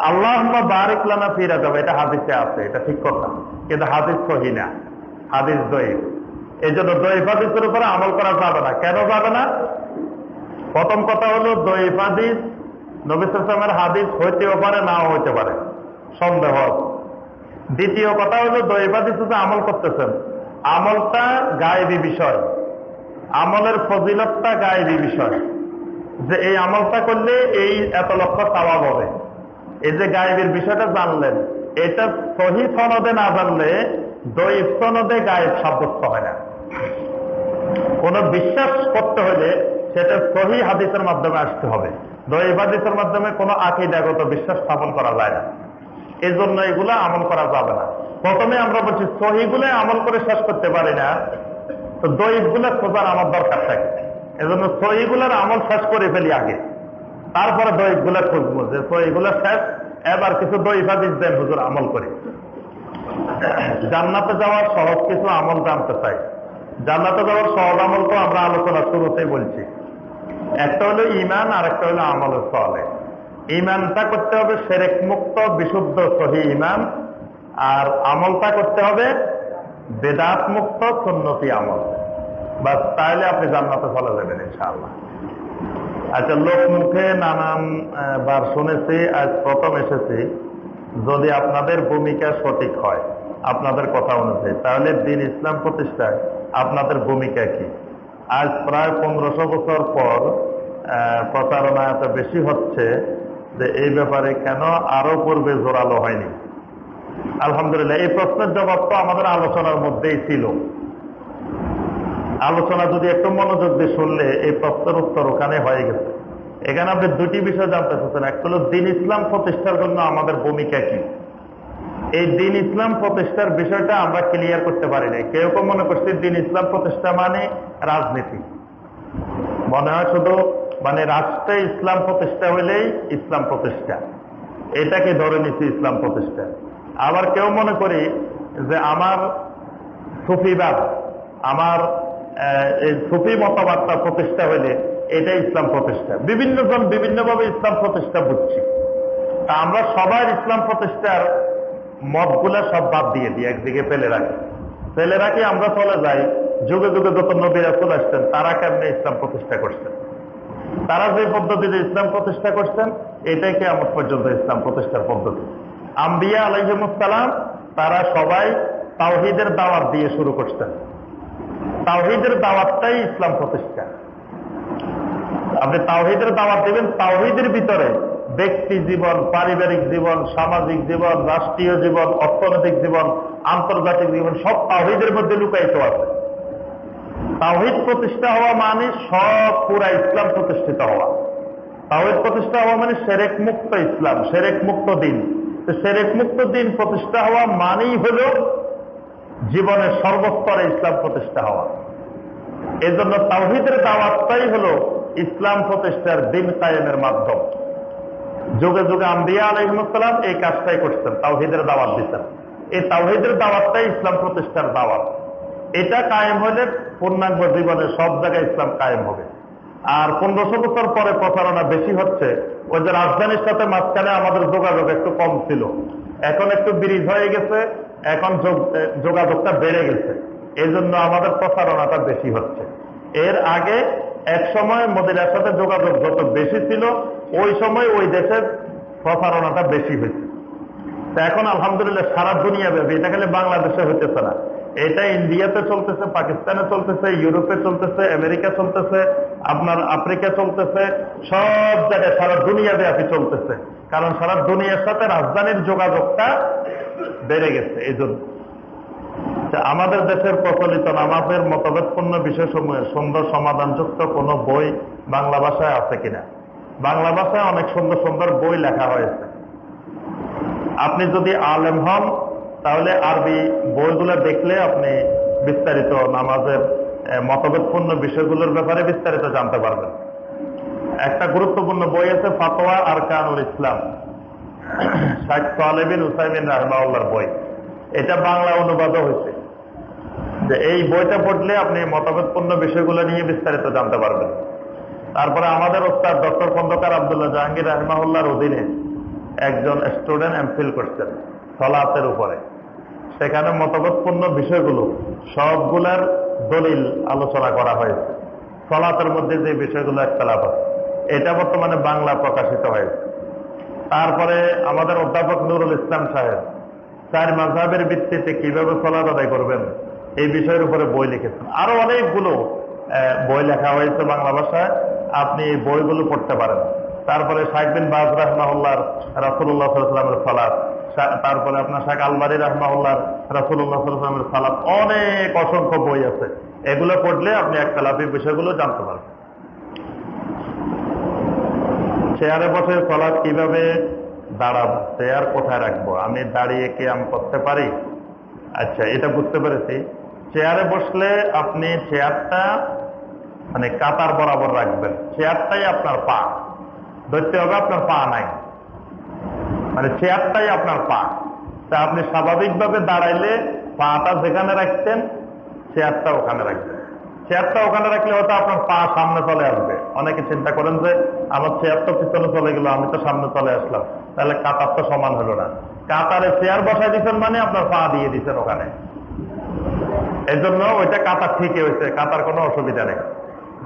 আল্লাহ বারিকলানা ফিরা যাবে এটা হাদিসে আছে, এটা ঠিক কথা। কিন্তু হাদিস সহি না, হাদিস দইফ এই জন্য দইফ হাদিসের উপরে আমল করা যাবে না। কেন যাবে না? প্রথম কথা হলো দইফ হাদিস নবিসের হাদিস হইতেও পারে, নাও হইতে পারে। সন্দেহ দ্বিতীয় কথা হলো দইফ হাদিস আমল করতেছেন। আমলটা গায়েবী বিষয়। আমলের ফজিলতটা গায়েবী বিষয়। যে এই আমলটা করলে এই এত লক্ষ স্বভাব হবে। এই যে গায়েবের বিষয়টা জানলেন, এটা সহি সনদে না জানলে দৈব সনদে গায়েব সাব্যস্ত হয় না। কোন বিশ্বাস করতে হলে সেটা সহি হাদিসের মাধ্যমে আসতে হবে। দৈব হাদিসের মাধ্যমে কোনো আকিদাগত বিশ্বাস স্থাপন করা যায় না। এই জন্য এগুলো আমল করা যাবে না। প্রথমে আমরা বলছি, সহিগুলো আমল করে শেষ করতে পারি না। তো দৈবগুলো খোঁজার আমার দরকার থাকে। এজন্য সহিগুলোর আমল শেষ করে ফেলি আগে। তারপরে দৈবগুলো খুঁজবো যে সহিগুলো শেষ, এবার কিছু দৈবাদিস দেন হুজুর আমল করি। জান্নাতে যাওয়ার সহজ কিছু আমল জানতে চাই। জান্নাতে যাওয়ার সহজ আমল তো আমরা আলোচনা শুরুতেই বলছি। একটা হলো ইমান আর একটা হলো আমলের সলে। ইমানটা করতে হবে সেরেক মুক্ত বিশুদ্ধ, সহি ইমান আর আমলটা করতে হবে বেদাত মুক্ত সুন্নতি আমল। বাস, তাহলে আপনি জান্নাতে চলে যাবেন, ইনশাআল্লাহ। আচ্ছা লোক মুখে নানান বার শুনেছি, আজ প্রথম এসেছি, যদি আপনাদের ভূমিকা সঠিক হয়, আপনাদের কথা অনুযায়ী, তাহলে দিন ইসলাম প্রতিষ্ঠায় আপনাদের ভূমিকা কি? আজ প্রায় পনেরোশো বছর পর প্রচারণা এত বেশি হচ্ছে যে এই ব্যাপারে কেন আরও পূর্বে জোরালো হয়নি। আলহামদুলিল্লাহ, এই প্রশ্নের জবাব তো আমাদের আলোচনার মধ্যেই ছিল। আলোচনা যদি একটু মনোযোগ দিয়ে শুনলে এই প্রশ্নের উত্তর ওখানে হয়ে গেছে। এখানে আপনি দুটি বিষয় জানতে চাচ্ছেন। একটা হলো, দিন ইসলাম প্রতিষ্ঠার জন্য আমাদের ভূমিকা কি? এই দিন ইসলাম প্রতিষ্ঠার বিষয়টা আমরা ক্লিয়ার করতে পারি না কেউ কেউ মনে করছে দিন ইসলাম প্রতিষ্ঠা মানে রাজনীতি। মনে হয় শুধু মানে রাষ্ট্রে ইসলাম প্রতিষ্ঠা হইলেই ইসলাম প্রতিষ্ঠা। এটাকে ধরে নিচ্ছি ইসলাম প্রতিষ্ঠা। আবার কেউ মনে করি যে আমার সুফিবাদ, আমার সুফি মতবাদটা প্রতিষ্ঠা হইলে এটা ইসলাম প্রতিষ্ঠা। বিভিন্ন জন বিভিন্নভাবে ইসলাম প্রতিষ্ঠা বুঝছি। আমরা সবার ইসলাম প্রতিষ্ঠার মতগুলা সব বাদ দিয়ে দিই একদিকে ফেলে রাখি। ফেলে রাখি আমরা চলে যাই, যুগে যুগে যত নবীরা চলে আসছেন, তারা কেমনে ইসলাম প্রতিষ্ঠা করছেন? তারা যে পদ্ধতিতে ইসলাম প্রতিষ্ঠা করছেন, এটাই কে আমার পর্যন্ত ইসলাম প্রতিষ্ঠার পদ্ধতি। আম্বিয়া আলাইহিমুসালাম তারা সবাই তাওহিদের দাওয়াত দিয়ে শুরু করছেন। তাওহিদের দাওয়াতটাই ইসলাম প্রতিষ্ঠা। আপনি তাওহিদের দাওয়াত দেবেন, তাওহিদের ভিতরে ব্যক্তি জীবন, পারিবারিক জীবন, সামাজিক জীবন, রাষ্ট্রীয় জীবন, অর্থনৈতিক জীবন, আন্তর্জাতিক জীবন, সব তাওহিদের মধ্যে লুকায়িত আছে। তাওহিদ প্রতিষ্ঠা হওয়া মানে সব পুরা ইসলাম প্রতিষ্ঠিত হওয়া। তাওহিদ প্রতিষ্ঠা হওয়া মানে সেরেক মুক্ত ইসলাম, সেরেক মুক্ত দিন। সেরেক মুক্ত দিন প্রতিষ্ঠা হওয়া মানেই হল জীবনের সর্বস্তরে ইসলাম প্রতিষ্ঠা হওয়া। এজন্য জন্য তাওহিদের দাওয়াতটাই হলো ইসলাম প্রতিষ্ঠার দিন কায়েমের মাধ্যম। যুগে যুগে আম্বিয়া আলহিমসাল্লাম এই কাজটাই করছেন, তাওহিদের দাওয়াত দিচ্ছেন। এই তাওহিদের দাওয়াতটাই ইসলাম প্রতিষ্ঠার দাওয়াত। এটা কায়েম হলে পূর্ণাঙ্গ জীবনে সব জায়গায় ইসলাম কায়েম হবে। আর পনেরোশো বছর পরে প্রচারণা বেশি হচ্ছে, ওই যে রাজধানীর সাথে মাঝখানে আমাদের যোগাযোগ একটু কম ছিল। এখন একটু ব্রিজ হয়ে গেছে, এখন যোগাযোগটা বেড়ে গেছে। এই জন্য আমাদের প্রচারণাটা বেশি হচ্ছে। এর আগে এক সময় মদিনার সাথে যোগাযোগ যত বেশি ছিল ওই সময় ওই দেশের প্রচারণাটা বেশি হয়েছে। তা এখন আলহামদুলিল্লাহ সারা দুনিয়া ব্যাপী, এটা খালি বাংলাদেশে হইতেছে না। এটা ইন্ডিয়াতে চলতেছে, পাকিস্তানে চলতেছে, ইউরোপে চলতেছে, আমেরিকা চলতেছে, আপনার আফ্রিকা চলতেছে, সব জায়গায় সারা দুনিয়া ব্যাপী চলতেছে। কারণ সারা দুনিয়ার সাথে রাজধানীর যোগাযোগটা বেড়ে গেছে এই জন্য আমাদের দেশের প্রচলিত নামাজের মতভেদপূর্ণ বিষয়সমূহের সুন্দর সমাধানযুক্ত কোনো বই বাংলা ভাষায় আছে কিনা? বাংলা ভাষায় অনেক সুন্দর সুন্দর বই লেখা হয়েছে। আপনি যদি আলেম হন, তাহলে আরবি বইগুলো দেখলে আপনি বিস্তারিত নামাজের মতভেদপূর্ণ বিষয়গুলোর ব্যাপারে বিস্তারিত জানতে পারবেন। একটা গুরুত্বপূর্ণ বই আছে, ফাতোয়া আর কানুল ইসলাম বই। এটা বাংলা অনুবাদও হয়েছে। যে এই বইটা পড়লে আপনি মতভেদপূর্ণ বিষয়গুলো নিয়ে বিস্তারিত জানতে পারবেন। তারপরে আমাদের ওস্তাদ ডক্টর খন্দকার আবদুল্লাহ জাহাঙ্গীর রাহমাউল্লার অধীনে একজন স্টুডেন্ট এমফিল করছেন সলাতের উপরে। সেখানে মতভেদপূর্ণ বিষয়গুলো, সবগুলার দলিল আলোচনা করা হয়েছে। সলাতের মধ্যে যে বিষয়গুলো একতলাপ আছে, এটা বর্তমানে বাংলা প্রকাশিত হয়েছে। তারপরে আমাদের অধ্যাপক নুরুল ইসলাম সাহেব চার মাঝহের ভিত্তিতে কীভাবে সলাত আদায় করবেন, এই বিষয়ের উপরে বই লিখেছেন। আরও অনেকগুলো বই লেখা হয়েছে বাংলা ভাষায়। আপনি এই বইগুলো পড়তে পারেন। তারপরে শাহেক বিন বাজ রহমাউল্লার রাসুল্লাহ সাল্লামের সালাদ তারপরে আপনার শাহ আলমারি রহমাউল্লার রাসুল্লাহ সাল্লামের সালাদ অনেক অসংখ্য বই আছে। এগুলো পড়লে আপনি একটা লাভি বিষয়গুলো জানতে পারবেন। চেয়ারে বসে সলাদ কীভাবে দাঁড়াবো চেয়ার কোথায় রাখব, আমি দাঁড়িয়ে কি আমি করতে পারি? আচ্ছা এটা বুঝতে পেরেছি। চেয়ারে বসলে আপনি চেয়ারটা মানে কাতার বরাবর রাখবেন। চেয়ারটাই আপনার পা। ধরতে হবে আপনার পা নাই। মানে চেয়ারটাই আপনার পা। তা আপনি স্বাভাবিকভাবে দাঁড়াইলে পাটা যেখানে রাখতেন, চেয়ারটা ওখানে রাখবেন। চেয়ারটা ওখানে রাখলে হয়তো আপনার পা সামনে চলে আসবে। অনেকে চিন্তা করেন যে, আমার চেয়ার তো পিছনে চলে গেল, আমি তো সামনে চলে আসলাম। তাহলে কাতার তো সমান হলো না। কাতারে চেয়ার বসাই দিচ্ছেন মানে আপনার পা দিয়ে দিচ্ছেন ওখানে। এই জন্য ওইটা কাতার ঠিকই হয়েছে, কাতার কোনো অসুবিধা নেই।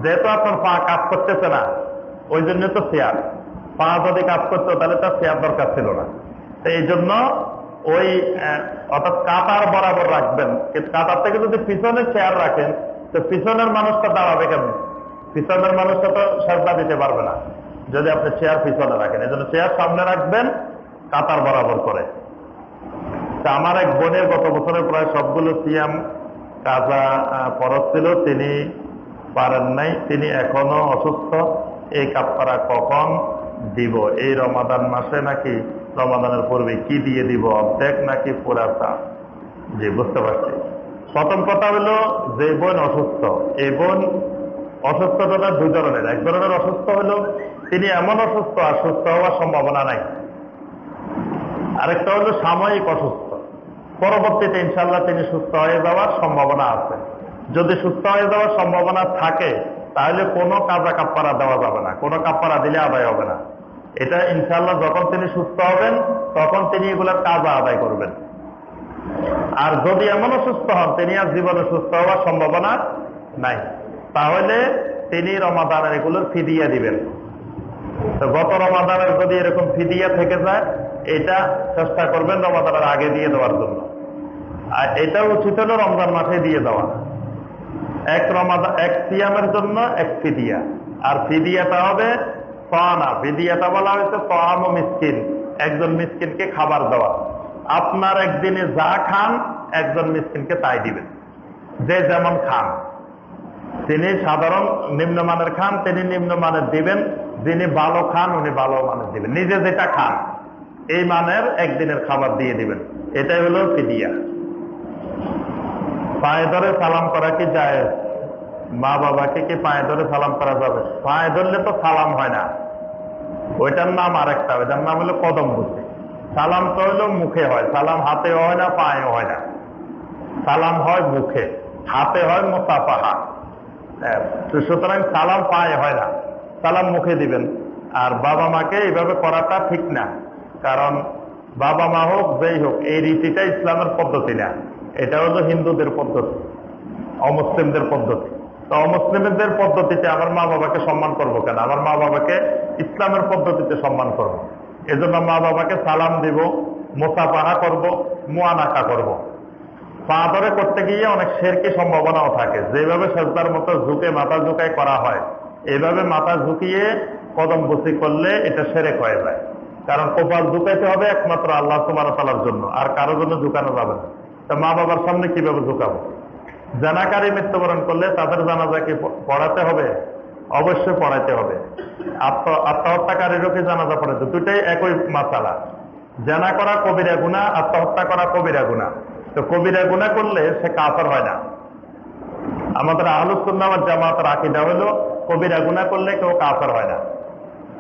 যেহেতু আপনার পা কাজ করতেছে না, ওই জন্য তো চেয়ার পা যদি কাজ করতো, তাহলে তার চেয়ার দরকার ছিল না। তো এই জন্য ওই অর্থাৎ কাতার বরাবর রাখবেন। কিন্তু কাতার থেকে যদি পিছনে চেয়ার রাখেন, তো পিছনের মানুষটা দাঁড়াবে কেমন? পিছনের মানুষটা তো সাজদা দিতে পারবে না, যদি আপনি চেয়ার পিছনে রাখেন। এই জন্য চেয়ার সামনে রাখবেন, কাতার বরাবর করে। তা আমার এক বোনের গত বছরের প্রায় সবগুলো সিয়াম কাজা ফরজ ছিল। তিনি পারেন নাই, তিনি এখনও অসুস্থ। এই কাপ্পারা কখন দিব? এই রমাদান মাসে নাকি রমাদানের পূর্বে কি দিয়ে দিব অর্ধেক নাকি পুরাটা জি, বুঝতে পারছি। প্রথম কথা হলো যে বোন অসুস্থ, এই বোন অসুস্থতা দু ধরনের। এক ধরনের অসুস্থ হলো তিনি এমন অসুস্থ, আর সুস্থ হওয়ার সম্ভাবনা নাই। আরেকটা হলো সাময়িক অসুস্থ। পরবর্তীতে ইনশাল্লাহ তিনি সুস্থ হয়ে যাওয়ার সম্ভাবনা আছে। যদি সুস্থ হয়ে যাওয়ার সম্ভাবনা থাকে, তাহলে কোনো কাজা কাপ্পারা দেওয়া যাবে না। কোনো কাপ্পারা দিলে আদায় হবে না। এটা ইনশাল্লাহ যখন তিনি সুস্থ হবেন, তখন তিনি এগুলোর কাজা আদায় করবেন। আর যদি এমন সুস্থ হন, তিনি আর জীবনে সুস্থ হওয়ার সম্ভাবনা নাই, তাহলে তিনি রমাদানের এগুলোর ফিদিয়া দিবেন। গত রমাদানের যদি এরকম ফিদিয়া থেকে যায়, এটা চেষ্টা করবেন রমাদানের আগে দিয়ে দেওয়ার জন্য। আর এটা উচিত হলো রমজান মাসে দিয়ে দেওয়া। এক রমাদান এক সিয়ামের জন্য এক ফিদিয়া। আর ফিদিয়াটা হবে ফানা। ফিদিয়াটা বলা হয়েছে ফাম ও মিসকিন, একজন মিসকিনকে খাবার দেওয়া। আপনার একদিনে যা খান, একজন মিসকিনকে তাই দিবেন। যে যেমন খান। তিনি সাধারণ নিম্নমানের খান, তিনি নিম্নমানের দিবেন। যিনি ভালো খান, উনি ভালো মানের দিবেন। নিজে যেটা খান, এই মানের একদিনের খাবার দিয়ে দিবেন। এটাই হলো ফিদিয়া। পায়ে ধরে সালাম করা কি যায় মা বাবাকে কি পায়ে ধরে সালাম করা যাবে? পায়ে ধরলে তো সালাম হয় না। ওইটার নাম আরেকটা ওইটার নাম হলো কদম বুদ্ধি। সালাম তো হলো মুখে হয় সালাম হাতেও হয় না পায়েও হয় না। সালাম হয় মুখে হাতে হয় মোসাফাহা। হ্যাঁ, সুতরাং সালাম পায়ে হয় না সালাম মুখে দিবেন। আর বাবা মাকে এইভাবে করাটা ঠিক না কারণ বাবা মা হোক যেই হোক এই রীতিটা ইসলামের পদ্ধতি না। এটা হলো হিন্দুদের পদ্ধতি, অমুসলিমদের পদ্ধতি। তো অমুসলিমদের পদ্ধতিতে আমার মা বাবাকে সম্মান করব কেন? আমার মা বাবাকে ইসলামের পদ্ধতিতে সম্মান করব। এজন্য মা বাবাকে সালাম দিব মোসাফাহা করব, মুয়ানাকা করব। পা ধরে করতে গিয়ে অনেক শেরকি সম্ভাবনাও থাকে। যেভাবে সেজদার মতো ঝুঁকে মাথা ঝুঁকাই করা হয় এইভাবে মাথা ঝুঁকিয়ে কদম বসি করলে এটা সেরে হয়ে যায়। কারণ কপাল ঝুঁকাইতে হবে একমাত্র আল্লাহ তোমার তালার জন্য, আর কারোর জন্য ঝুঁকানো যাবে না। তা মা বাবার সামনে কীভাবে ঝুঁকাবো? জানাকারী মৃত্যুবরণ করলে তাদের জানাজাকে পড়াতে হবে? অবশ্যই পড়াইতে হবে। আত্ম আত্মহত্যাকারীরও কি জানাজা পড়াতে দুটাই একই মাসালা। জানা করা কবিরা গুণা আত্মহত্যা করা কবিরা গুণা তো কবিরা গুণা করলে সে কাফার হয় না। আমাদের আহলুসুন্নামার জামাতের আকিদা হলো, কবিরা গুণা করলে কেউ কাফার হয় না।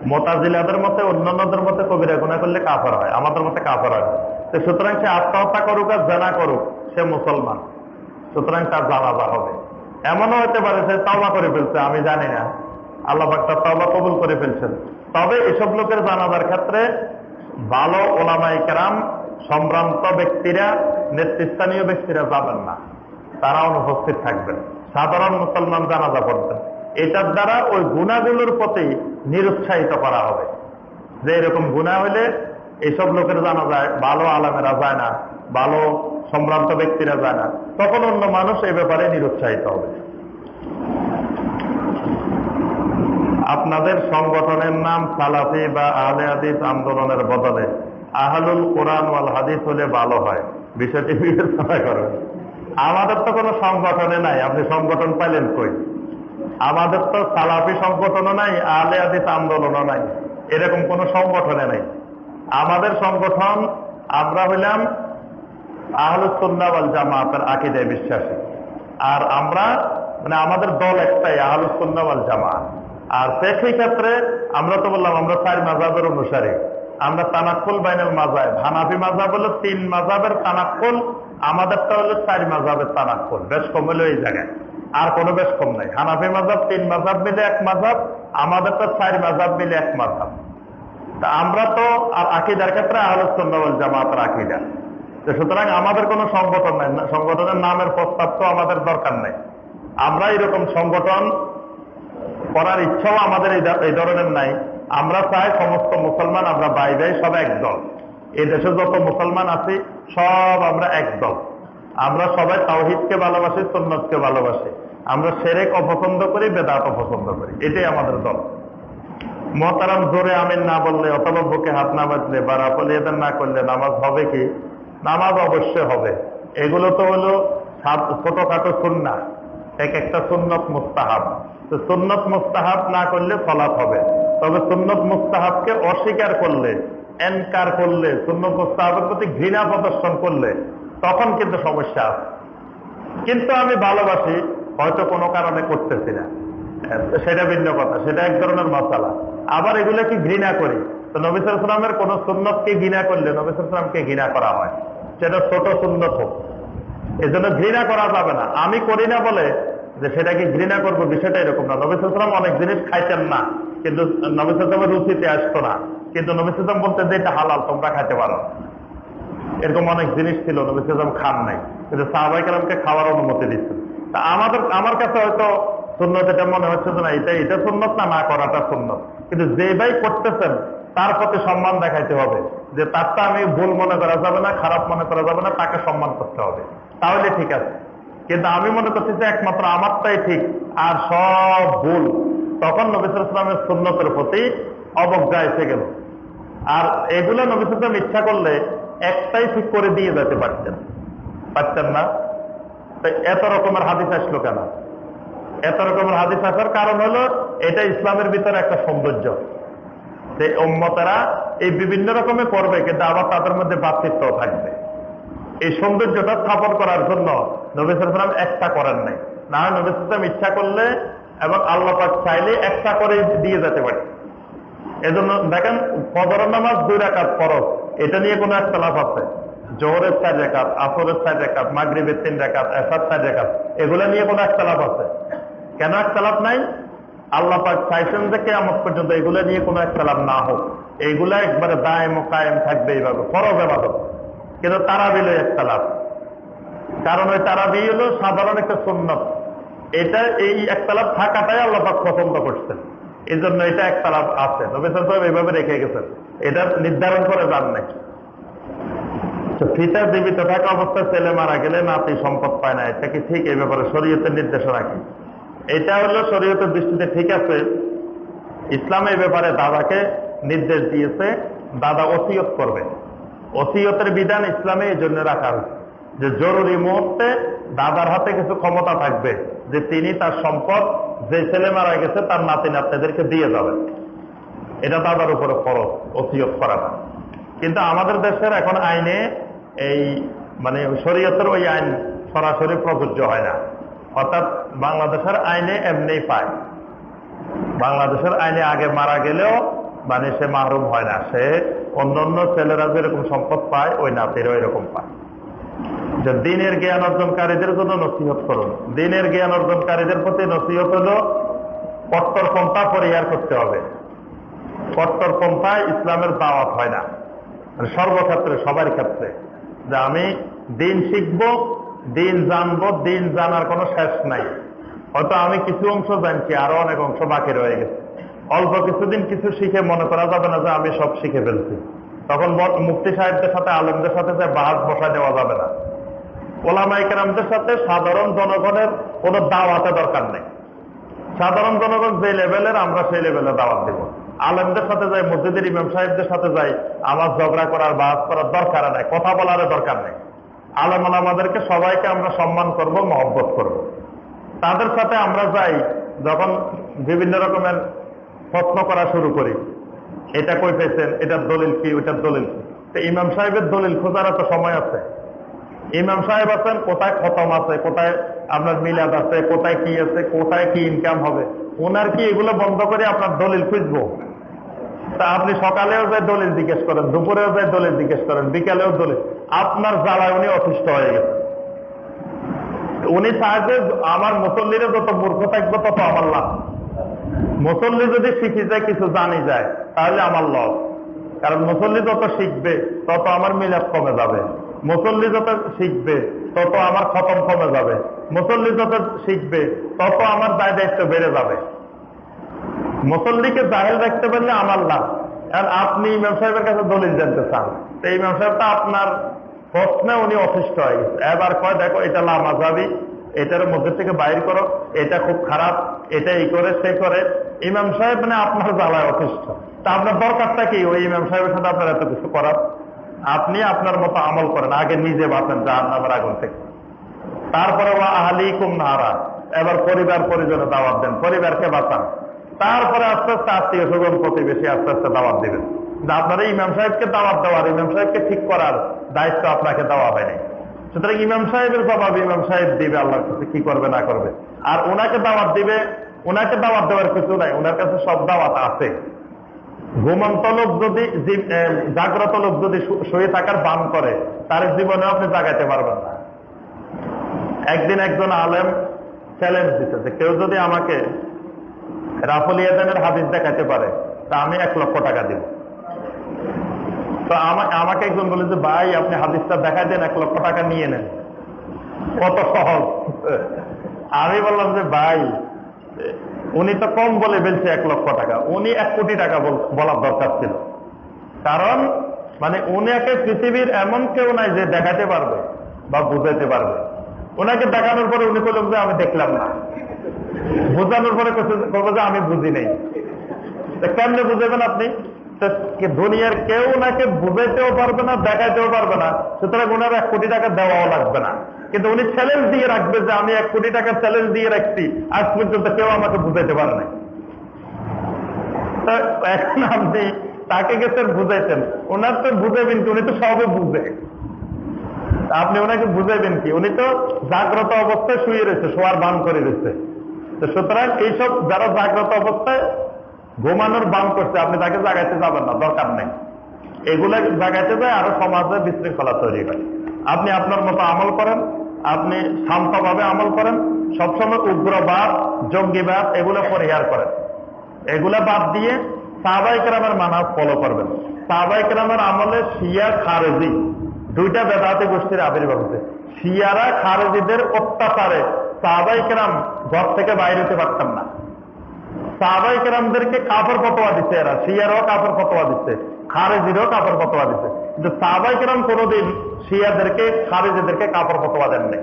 মোতাজিলাদের মতে, অন্যান্যদের মতে কবিরা গুণা করলে কাফার হয়, আমাদের মতে কাফার হয় তো সুতরাং সে আত্মহত্যা করুক আর জানা করুক, সে মুসলমান। সুতরাং তার জানাজা হবে। এমনও হতে পারে সে তবা করে ফেলছে, আমি জানি না। আল্লাহ তার তবা কবুল করে ফেলছেন। তবে এসব লোকের জানাজার ক্ষেত্রে ভালো ওলামাই কেরাম, সম্ভ্রান্ত ব্যক্তিরা, নেতৃস্থানীয় ব্যক্তিরা যাবেন না। তারা অনুপস্থিত থাকবেন। সাধারণ মুসলমান জানাজা পড়বেন এটার দ্বারা ওই গুণাগুলোর প্রতি নিরুৎসাহিত করা হবে। যে এরকম গুণা হলে এইসব লোকের জানা যায়, ভালো আলামেরা যায় না, ভালো সম্ভ্রান্ত ব্যক্তিরা যায় না। তখন অন্য মানুষ এ ব্যাপারে নিরুৎসাহিত হবে। আপনাদের সংগঠনের নাম সালাফি বা আহলে হাদিস আন্দোলনের বদলে আহলুল কোরআন ওয়াল হাদিস হলে ভালো হয়। বিষয়টি বিবেচনা করবেন আমাদের তো কোনো সংগঠনে নাই, আপনি সংগঠন পাইলেন কই? আমাদের তো সালাফি সংগঠনও নাই আহলে হাদিস আন্দোলনও নাই। এরকম কোনো সংগঠনে নাই। আমাদের সংগঠন, আমরা হইলাম আহলুসন্নাওয়াল জামাতের আকিদায় বিশ্বাসী। আর আমরা মানে আমাদের দল একটাই আহলুসন্নাওয়াল জামাত। আর সেই ক্ষেত্রে আমরা তো বললাম, আমরা চার মাজাবের অনুসারী। আমরা তানাক্কুল বাইনাল মাজাব হানাফি মাজাব হলো তিন মাজাবের তানাক্কুল, আমাদেরটা হলো চার মাজাবের তানাক্কুল। বেশ কম হলো এই জায়গায়। আর কোনো বেশ কম নাই। হানাফি মাজাব তিন মাজাব মিলে এক মাজাব আমাদেরটা চার মাজাব মিলে এক মাজাব তা আমরা তো আর আকিদার ক্ষেত্রে আলোচনা জামাতের আকিদা। তো সুতরাং আমাদের কোনো সংগঠন নাই। সংগঠনের নামের প্রস্তাব তো আমাদের দরকার নেই। আমরা এরকম সংগঠন করার ইচ্ছাও আমাদের এই ধরনের নাই। আমরা চাই সমস্ত মুসলমান, আমরা ভাই ভাই সব একদল এই দেশে যত মুসলমান আছি, সব আমরা একদল আমরা সবাই তাওহিদকে ভালোবাসি সন্ন্যতকে ভালোবাসি। আমরা সেরেক অপছন্দ করি, বেদাত অপছন্দ করি। এটাই আমাদের দল। মহতারাম জোরে আমিন না বললে অথবা বুকে হাত না বাজলে বা এদের না করলে নামাজ হবে কি? নামাজ অবশ্যই হবে। এগুলো তো হলো ছোটখাটো সুন্না এক একটা সুন্নত মুস্তাহাব। তো সুন্নত মুস্তাহাব না করলে ফলাপ হবে। তবে সুন্নত মুস্তাহাবকে অস্বীকার করলে, এনকার করলে, সুন্নত মুস্তাহাবের প্রতি ঘৃণা প্রদর্শন করলে, তখন কিন্তু সমস্যা আছে। কিন্তু আমি ভালোবাসি হয়তো কোনো কারণে করতেছি না। সেটা ভিন্ন কথা, সেটা এক ধরনের মশালা। আবার এগুলো কি ঘৃণা করি? তো নবিসামের কোন সুন্নতকে ঘৃণা করলে নবিসামকে ঘৃণা করা হয়। সেটা ছোট সুন্নত হোক। এজন্য ঘৃণা করা যাবে না। আমি করি না বলে যে সেটাকে ঘৃণা করব, বিষয়টা এরকম না। নবিসাম অনেক জিনিস খাইতেন না। কিন্তু নবিসামের রুচিতে আসতো না। কিন্তু নবিসাম বলতে যে এটা হালাল, তোমরা খাইতে পারো। এরকম অনেক জিনিস ছিল, নবী সাল্লাম খান নাই। কিন্তু সাহাবাই কালামকে খাওয়ার অনুমতি দিচ্ছেন। আমাদের, আমার কাছে হয়তো সুন্নত এটা মনে হচ্ছে যে না, এটা এটা সুন্নত না না করাটা সুন্নত। কিন্তু যে ভাই করতেছেন, তার প্রতি সম্মান দেখাইতে হবে। যে তারটা আমি ভুল মনে করা যাবে না, খারাপ মনে করা যাবে না, তাকে সম্মান করতে হবে। তাহলে ঠিক আছে। কিন্তু আমি মনে করছি যে একমাত্র আমারটাই ঠিক, আর সব ভুল। তখন নবিসামের সুন্নতের প্রতি অবজ্ঞা এসে গেল। আর এগুলো নবিসাম ইচ্ছা করলে একটাই ঠিক করে দিয়ে যেতে পারতেন। পারতেন না? এত রকমের হাদিস আসলো কেন? এত রকমের হাদিস আসার কারণ হলো, এটা ইসলামের ভিতরে একটা সৌন্দর্য। উম্মতেরা এই বিভিন্ন রকমের করবে কিন্তু আবার তাদের মধ্যে থাকবে। এই সৌন্দর্যটা স্থাপন করার জন্য নবিসাম একটা করেন নাই। না ইচ্ছা করলে এবং আল্লাহ পাক চাইলে একটা করে দিয়ে যেতে পারে। এজন্য দেখেন নামাজ দুই রাকাত ফরজ। এটা নিয়ে কোনো একটা লাভ আছে? জোহরের চার রেখাত, আসরের চার রেখাত, মাগরীবের তিন রেখাত এসার চার রেখাত, এগুলো নিয়ে কোনো একটা লাভ আছে? কেন একটা লাভ নাই? আল্লাহ পাক চাইছেন যে কেমন পর্যন্ত এগুলো নিয়ে কোনো একটা লাভ না হোক। এইগুলা একবারে দায়ম কায়েম থাকবে এইভাবে, ফরজ এবাদত কিন্তু তারা বিলে একটা লাভ কারণ ওই তারাবি হলো সাধারণ একটা সুন্নত। এটা এই একতলাপ থাকাটাই আল্লাহ পাক পছন্দ করছেন। এই জন্য এটা একতলাপ আছে। নবী সাহেব এইভাবে রেখে গেছেন। এটা নির্ধারণ করে যান নাই। তো ফিতা জীবিত থাকা অবস্থায় ছেলে মারা গেলে নাতি সম্পদ পায় না, এটা কি ঠিক? এই ব্যাপারে শরীয়তের নির্দেশনা কি এটা হলো শরীয়তের দৃষ্টিতে ঠিক আছে, ইসলাম এই ব্যাপারে দাদাকে নির্দেশ দিয়েছে, দাদা ওসিয়ত করবে। ওসিয়তের বিধান ইসলামে এই জন্য রাখা হয়েছে, যে জরুরি মুহূর্তে দাদার হাতে কিছু ক্ষমতা থাকবে, যে তিনি তার সম্পদ, যে ছেলে মারা গেছে, তার নাতি নাতনিদেরকে দিয়ে যাবেন এটা দাদার উপরে খরচ ওসিয়ত করাটা কিন্তু আমাদের দেশের এখন আইনে এই মানে শরীয়তের ওই আইন সরাসরি প্রযোজ্য হয় না। অর্থাৎ বাংলাদেশের আইনে এমনি পায়। বাংলাদেশের আইনে আগে মারা গেলেও মানে সে মাহরুম হয় না। সে অন্য অন্য ছেলেরা যেরকম সম্পদ পায়, ওই নাতিরও এরকম পায়। যে দিনের জ্ঞান অর্জনকারীদের জন্য নসিহত করুন। দিনের জ্ঞান অর্জনকারীদের প্রতি নসিহত হলো কট্টরপন্থা পরিহার করতে হবে। কট্টরপন্থায় ইসলামের দাওয়াত হয় না। মানে সর্বক্ষেত্রে, সবার ক্ষেত্রে। যে আমি দিন শিখব, দিন জানব, দিন জানার কোনো শেষ নাই। হয়তো আমি কিছু অংশ জানছি, আরও অনেক অংশ বাকি রয়ে গেছে। অল্প কিছুদিন কিছু শিখে মনে করা যাবে না যে আমি সব শিখে ফেলছি। তখন মুক্তি সাহেবদের সাথে, আলমদের সাথে যে বাহাজ বসা দেওয়া যাবে না। ওলামাই কেরামদের সাথে সাধারণ জনগণের কোনো দাওয়াতে দরকার নেই। সাধারণ জনগণ যে লেভেলের আমরা সেই লেভেলে দাওয়াত দেব। আলেমদের সাথে যাই মসজিদের ইমাম সাহেবদের সাথে যাই আমার ঝগড়া করার বাস করার দরকার নেই, কথা বলার দরকার নেই। আলম আমাদেরকে সবাইকে আমরা সম্মান করব, মহব্বত করব। তাদের সাথে আমরা যাই, যখন বিভিন্ন রকমের প্রশ্ন করা শুরু করি, এটা কই পেয়েছেন, এটার দলিল কি, ওইটার দলিল কি? তো ইমাম সাহেবের দলিল খোঁজার তো সময় আছে। ইমাম সাহেব আছেন, কোথায় খতম আছে, কোথায় আপনার মিলাদ আছে, কোথায় কি আছে, কোথায় কি ইনকাম হবে? ওনার কি এগুলো বন্ধ করে আপনার দলিল খুঁজবো? তা আপনি সকালেও যাই দলিল জিজ্ঞেস করেন, দুপুরেও যাই দলিল জিজ্ঞেস করেন, বিকালেও দলিল। আপনার জ্বালায় উনি অতিষ্ঠ হয়ে গেছে উনি চায় আমার মুসল্লিরা যত মূর্খ থাকবে, তত আমার লাভ। মুসল্লি যদি শিখি যায়, কিছু জানি যায়, তাহলে আমার লস কারণ মুসল্লি যত শিখবে, তত আমার মিলাদ কমে যাবে। মুসল্লি যত শিখবে, তত আমার খতম কমে যাবে। মুসল্লি যত শিখবে, তত আমার দায় দায়িত্ব বেড়ে যাবে। মুসল্লিকে জাহেল রাখতে পারলে আমার লাভ। আর আপনি ইমাম সাহেবের কাছে দলিল জানতে চান। এই ইমাম সাহেবটা আপনার প্রশ্নে উনি অসুস্থ হয়ে গেছে। এবার কয়, দেখো, এটা লামাজাবি, এটার মধ্যে থেকে বাইর করো, এটা খুব খারাপ, এটা এই করে, সে করে। ইমাম সাহেব মানে আপনার জ্বালায় অসুস্থ তা আপনার দরকারটা কি? ওই ইমাম সাহেবের সাথে আপনার এত কিছু করার? আপনি আপনার মতো আমল করেন। আগে নিজে বাঁচেন জাহান নামের আগুন থেকে। তারপরে আহালি কুম নাহারা এবার পরিবার পরিজনে দাওয়াত দেন। পরিবারকে বাঁচান। তারপরে আস্তে আস্তে আত্মীয় স্বজন, প্রতিবেশী আস্তে আস্তে দাওয়াত দিবেন। আপনারা ইমাম সাহেবকে দাওয়াত দেওয়ার, ইমাম সাহেবকে ঠিক করার দায়িত্ব আপনাকে দেওয়া হয়নি। সুতরাং ইমাম সাহেবের জবাব ইমাম সাহেব দিবে, আল্লাহর কাছে কি করবে, না করবে। আর ওনাকে দাওয়াত দিবে ওনাকে দাওয়াত দেওয়ার কিছু নাই। ওনার কাছে সব দাওয়াত আছে। ঘুমন্ত যদি জাগ্রত লোক যদি শুয়ে থাকার বান করে, তার জীবনে আপনি জাগাইতে পারবেন না। একদিন একজন আলেম চ্যালেঞ্জ দিতে যে কেউ যদি আমাকে হাদিস দেখাতে পারে, তা আমি এক লক্ষ টাকা দিব। তো আমাকে একজন বলে যে, ভাই, আপনি হাদিসটা দেখা দেন, এক লক্ষ টাকা নিয়ে নেন। কত সহজ। আমি বললাম যে, ভাই উনি তো কম বলে বলছে এক লক্ষ টাকা। উনি এক কোটি টাকা বলার দরকার ছিল। কারণ মানে উনাকে পৃথিবীর এমন কেউ নাই যে দেখাতে পারবে বা বুঝাইতে পারবে। ওনাকে দেখানোর পরে উনি বললেন যে আমি দেখলাম না। বোঝানোর পরে বলব যে আমি বুঝি নেই। কেমনে বুঝাবেন আপনি? দুনিয়ার কেউ ওনাকে বুঝাইতেও পারবে না, দেখাইতেও পারবে না। সুতরাং ওনার এক কোটি টাকা দেওয়াও লাগবে না। কিন্তু উনি চ্যালেঞ্জ দিয়ে রাখবে যে আমি এক কোটি টাকা চ্যালেঞ্জ দিয়ে রাখছি। আজ পর্যন্ত কেউ আমাকে বুঝাইতে পারে নাই। এখন আপনি তাকে গেছেন বুঝাইছেন। ওনার তো বুঝাবেন কি, উনি তো সবে বুঝে। আপনি ওনাকে বুঝাইবেন কি, উনি তো জাগ্রত অবস্থায় শুয়ে রয়েছে, শোয়ার বান করে রয়েছে তো সুতরাং এইসব যারা জাগ্রত অবস্থায় ঘুমানোর বান করছে, আপনি তাকে জাগাইতে যাবেন না, দরকার নেই। এগুলা জাগাইতে যায়, আরও সমাজে বিশৃঙ্খলা তৈরি হয়। আপনি আপনার মতো আমল করেন, আপনি শান্তভাবে আমল করেন, সবসময় উগ্রবাদ জঙ্গিবাদ এগুলো পরিহার করেন। এগুলা বাদ দিয়ে সাহবাই কেরামের মানাজ ফলো করবেন। সাহবাই কেরামের আমলে শিয়া, খারেজি, দুইটা বেদাতে গোষ্ঠীর আবির্ভাব হচ্ছে শিয়ারা, খারেজিদের অত্যাচারে সাহবাই কেরাম ঘর থেকে বাইরে হতে পারতাম না। সাহবাই কেরামদেরকে কাপড় ফতোয়া দিচ্ছে এরা। শিয়ারাও কাপড় ফতোয়া দিচ্ছে, খারেজিরও কাপড় ফতোয়া দিচ্ছে। কিন্তু সাহবাই কেরাম কোনোদিন শিয়াদেরকে, খারেজিদেরকে কাপড় ফতোয়া দেন নাই।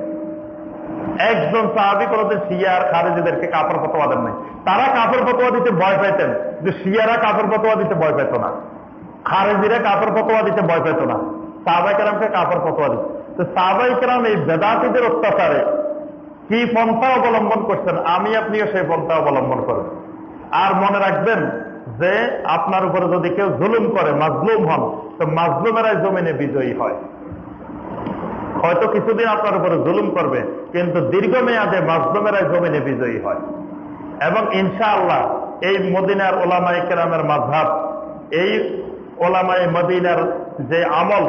একজন সাহাবি কোনোদিন শিয়া আর খারেজিদেরকে কাপড় ফতোয়া দেন নাই। তারা কাপড় ফতোয়া দিতে ভয় পাইতেন কিন্তু শিয়ারা কাপড় ফতোয়া দিতে ভয় পেত না। খারেজিরা কাপড় ফতোয়া দিতে ভয় পেত না। সাহবাই কেরামকে কাপড় ফতোয়া দিত। তো সাহবাই কেরাম এই বেদাতিদের অত্যাচারে কি পন্থা অবলম্বন করছেন? আমি আপনিও সেই পন্থা অবলম্বন করবেন আর মনে রাখবেন যে আপনার উপরে যদি কেউ জুলুম করে, মাজলুম হন, তো মাজলুমেরাই জমিনে বিজয়ী হয়। হয়তো কিছুদিন আপনার উপরে জুলুম করবে, কিন্তু দীর্ঘমেয়াদে মাজলুমেরাই জমিনে বিজয়ী হয়। এবং ইনশাআল্লাহ এই মদিনার ওলামাই কেরামের মাঝহাব এই ওলামাই মদিনার যে আমল,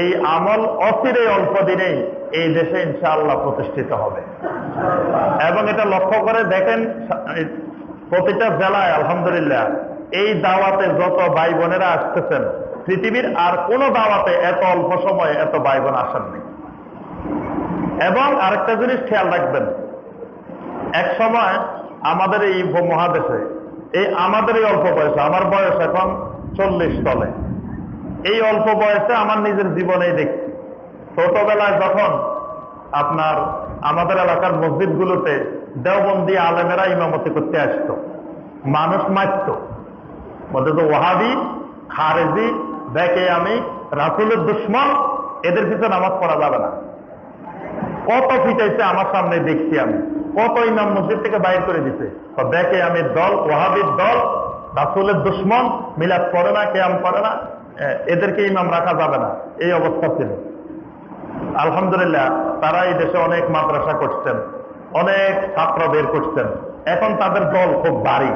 এই আমল অচিরে অল্প দিনেই এই দেশে ইনশাআল্লাহ প্রতিষ্ঠিত হবে। এবং এটা লক্ষ্য করে দেখেন প্রতিটা জেলায় আলহামদুলিল্লাহ, এই দাওয়াতে যত ভাই বোনেরা আসতেছেন, পৃথিবীর আর কোন দাওয়াতে এত অল্প সময়ে এত ভাই বোন আসেননি। এবং আরেকটা জিনিস খেয়াল রাখবেন, এক সময় আমাদের এই মহাদেশে এই আমাদের এই অল্প বয়সে, আমার বয়স এখন চল্লিশ তলে, এই অল্প বয়সে আমার নিজের জীবনেই দেখছি ছোটবেলায় যখন আপনার, আমাদের এলাকার মসজিদগুলোতে দেওবন্দি আলেমেরা ইমামতি করতে আসতো। মানুষ মারত। বলতে তো ওহাবি খারেজি দেখে আমি, রাসুলের দুশ্মন, এদের পিছনে নামাজ পড়া যাবে না। কত ফিটাইছে আমার সামনে দেখছি আমি। কত ইমাম মসজিদ থেকে বাইর করে দিছে। দেখে আমি দল ওহাবির দল, রাসুলের দুশ্মন, মিলাদ করে না, কেয়াম করে না এদেরকে ইমাম রাখা যাবে না। এই অবস্থা ছিল। আলহামদুলিল্লাহ তারা এই দেশে অনেক মাদ্রাসা করছেন, অনেক ছাত্র বের করছেন। এখন তাদের দল খুব ভারী।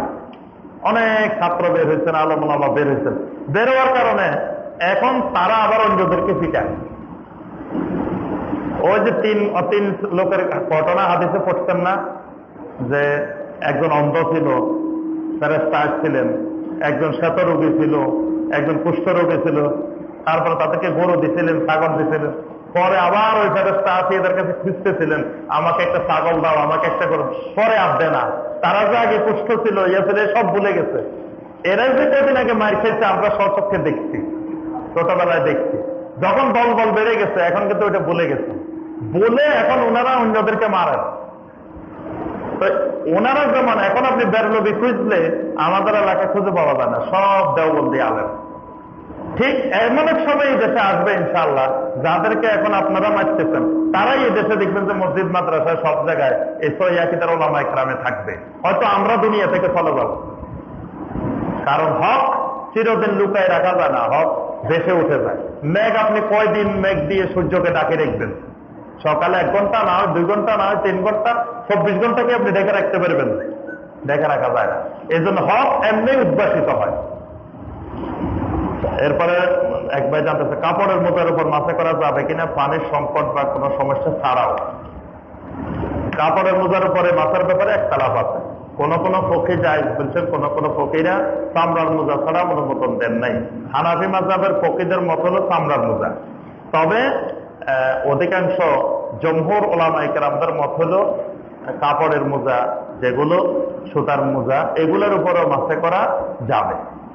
অনেক ছাত্র বের হয়েছেন আলমুলামা বের হয়েছেন। বের হওয়ার কারণে এখন তারা আবার অন্যদেরকে পিটায়। ওই যে তিন তিন লোকের ঘটনা হাদিসে পড়ছেন না? যে একজন অন্ধ ছিল ফেরেস্তা আসছিলেন। একজন শ্বেত রোগী ছিল, একজন কুষ্ঠ রোগী ছিল। তারপরে তাদেরকে গরু দিছিলেন, ছাগল দিছিলেন। পরে আবার ওই ফেরস্তা আসি এদের কাছে খুঁজতেছিলেন, আমাকে একটা ছাগল দাও, আমাকে একটা গরু পরে দেয় না। তারা যে আগে কুষ্ঠ ছিল ইয়ে ছিল সব ভুলে গেছে। এরাই যে কদিন আগে মার খেয়েছে, আমরা সচক্ষে দেখছি, ছোটবেলায় দেখছি। যখন দল বল বেড়ে গেছে, এখন কিন্তু ওইটা ভুলে গেছে। বলে এখন ওনারা অন্যদেরকে মারেন। ওনারা যেমন, এখন আপনি বেরলবি খুঁজলে, আমাদের এলাকায় খুঁজে পাওয়া যায় না। সব দেওবন্দি আলেন ঠিক এমন এক সময় এই দেশে আসবে ইনশাল্লাহ যাদেরকে এখন আপনারা মারতেছেন, তারাই এই দেশে দেখবেন যে মসজিদ মাদ্রাসায় সব জায়গায় এই সৈয়াকিদার ওলামা ইকরামে থাকবে। হয়তো আমরা দুনিয়া থেকে চলে যাব। কারণ হক চিরদিন লুকায় রাখা যায় না, হক ভেসে উঠে যায়। মেঘ আপনি কয়দিন মেঘ দিয়ে সূর্যকে ডাকে রাখবেন সকালে এক ঘণ্টা, না হয় দুই ঘণ্টা, না হয় তিন ঘণ্টা, চব্বিশ ঘন্টাকে আপনি ডেকে রাখতে পারবেন। ডেকে রাখা যায় না। এই জন্য হক এমনি উদ্ভাসিত হয়। এরপরে এক ভাই জানতেছে, কাপড়ের মোজার উপর মাথা করা যাবে কিনা? পানির সংকট বা কোনো সমস্যা ছাড়াও। কাপড়ের মোজার উপরে মাথার ব্যাপারে এক তালাপ আছে। কোন কোন পক্ষে যায় বলছেন, কোন কোন ফকিরা চামড়ার মোজা ছাড়া অনুমোদন দেন নাই। হানাফি মাজাবের ফকিদের মত হলো চামড়ার মোজা। তবে অধিকাংশ জমহুর ওলামাইকার মত হলো কাপড়ের মোজা যেগুলো, সুতার মোজা, এগুলোর উপরও মাথা করা যাবে।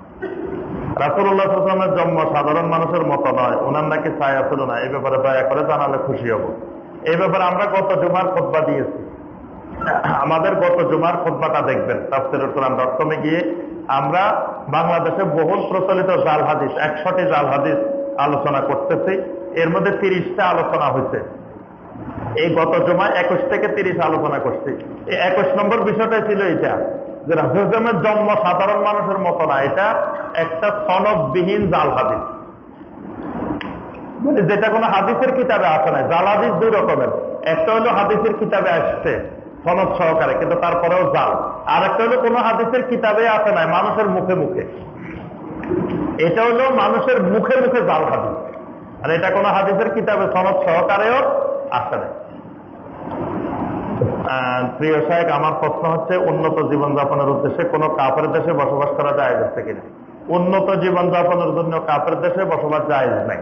রাসুল্লাহামের জন্ম সাধারণ মানুষের মতো নয়। ওনার নাকি ছায়া ছিল না। এই ব্যাপারে দয়া করে জানালে খুশি হব। এই ব্যাপারে আমরা গত জুমার খোদবা দিয়েছি। আমাদের গত জুমার খোদবাটা দেখবেন। তাফসিরুল কোরআন ডট গিয়ে আমরা বাংলাদেশে বহুল প্রচলিত জাল হাদিস, একশোটি জাল হাদিস আলোচনা করতেছি। এর মধ্যে তিরিশটা আলোচনা হয়েছে। এই গত জমায় একুশ থেকে তিরিশ আলোচনা করছি। এই একুশ নম্বর বিষয়টা ছিল এটা যে রাসুলের জন্ম সাধারণ মানুষের মতো না, এটা একটা সনদবিহীন জাল হাদিস। মানে যেটা কোনো হাদিসের কিতাবে আসে না জাল হাদিস দুই রকমের। একটা হলো হাদিসের কিতাবে আসছে সনদ সহকারে, কিন্তু তারপরেও জাল। আর একটা হলো কোনো হাদিসের কিতাবে আসে নাই মানুষের মুখে মুখে। এটা হলো মানুষের মুখে মুখে জাল হাদিস। আর এটা কোনো হাদিসের কিতাবে সনদ সহকারেও আসে না প্রিয় সাহেব আমার প্রশ্ন হচ্ছে, উন্নত জীবনযাপনের উদ্দেশ্যে কোনো কাপের দেশে বসবাস করা যায় যাচ্ছে কিনা? উন্নত জীবনযাপনের জন্য কাপের দেশে বসবাস যায় নাই।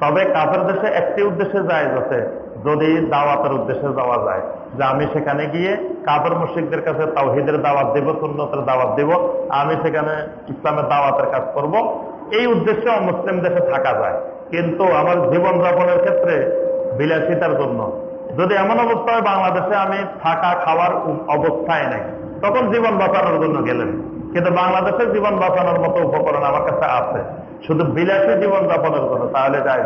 তবে কাপের দেশে একটি উদ্দেশ্যে যায় আছে, যদি দাওয়াতের উদ্দেশ্যে যাওয়া যায়, যে আমি সেখানে গিয়ে কাপের মুশিকদের কাছে তাওহিদের দাওয়াত দেব, সুন্নতের দাওয়াত দেব, আমি সেখানে ইসলামের দাওয়াতের কাজ করব, এই উদ্দেশ্যে মুসলিম দেশে থাকা যায়। কিন্তু আমার জীবনযাপনের ক্ষেত্রে বিলাসিতার জন্য যদি এমন অবস্থা হয় বাংলাদেশে আমি থাকা খাওয়ার অবস্থায় নাই, তখন জীবন বাঁচানোর জন্য গেলেন। কিন্তু বাংলাদেশের জীবন বাঁচানোর মতো উপকরণ আমার কাছে আছে। শুধু বিলাসী জীবন যাপনের জন্য, তাহলে যায়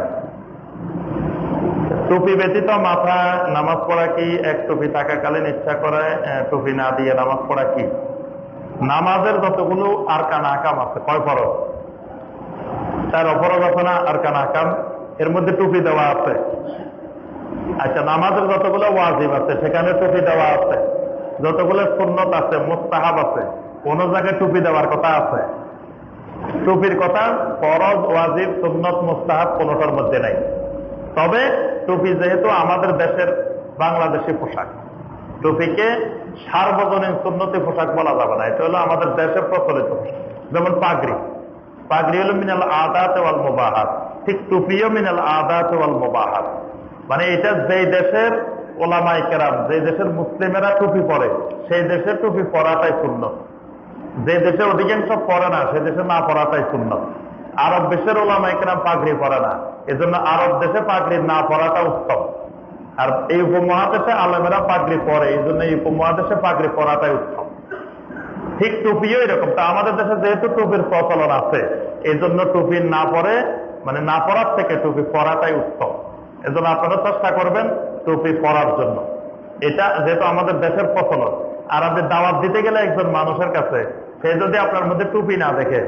টুপি ব্যতীত মাথা নামাজ পড়া কি? এক টুপি থাকাকালীন ইচ্ছা করে টুপি না দিয়ে নামাজ পড়া কি? নামাজের যতগুলো আর কানা আকাম আছে, কয় ফরজ? তার না আর কানা আকাম? এর মধ্যে টুপি দেওয়া আছে। আচ্ছা নামাজের যতগুলো ওয়াজিব আছে, সেখানে টুপি দেওয়া আছে। যতগুলো সুন্নত আছে, মুস্তাহাব আছে, কোন জায়গায় টুপি দেওয়ার কথা আছে। টুপির কথা ফরজ, ওয়াজিব, সুন্নত, মুস্তাহাব কোনটার মধ্যে নাই। তবে টুপি যেহেতু আমাদের দেশের বাংলাদেশি পোশাক, টুপিকে সার্বজনীন সুন্নতি পোশাক বলা যাবে না। এটা হলো আমাদের দেশের প্রচলিত পোশাক, যেমন পাগড়ি। পাগড়ি হলো মিনাল আদাত ওয়াল মুবাহাত। ঠিক টুপিও মিনাল আদাত ওয়াল মুবাহাত। মানে এটা যেই দেশের ওলামাই কেরাম যে দেশের মুসলিমেরা টুপি পরে, সেই দেশের টুপি পরাটাই শূন্য যে দেশে অধিকাংশ পরে না সে দেশে না পড়াটাই শূন্য আরব দেশের ওলামাই কেরাম পাগড়ি পরে না, এজন্য আরব দেশে পাগড়ি না পড়াটা উত্তম। আর এই উপমহাদেশে আলমেরা পাগড়ি পরে এই জন্য এই উপমহাদেশে পাগড়ি পরাটাই উত্তম। ঠিক টুপিও এরকম, তা আমাদের দেশে যেহেতু টুপির প্রচলন আছে এই জন্য টুপি না পরে মানে না পরার থেকে টুপি পরাটাই উত্তম। এজন্য আপনারা চেষ্টা করবেন টুপি পরার জন্য। এটা যেহেতু আমাদের দেশের প্রচলন আর আপনি দাওয়াত দিতে গেলে একজন মানুষের কাছে সে যদি আপনার মধ্যে টুপি না দেখে,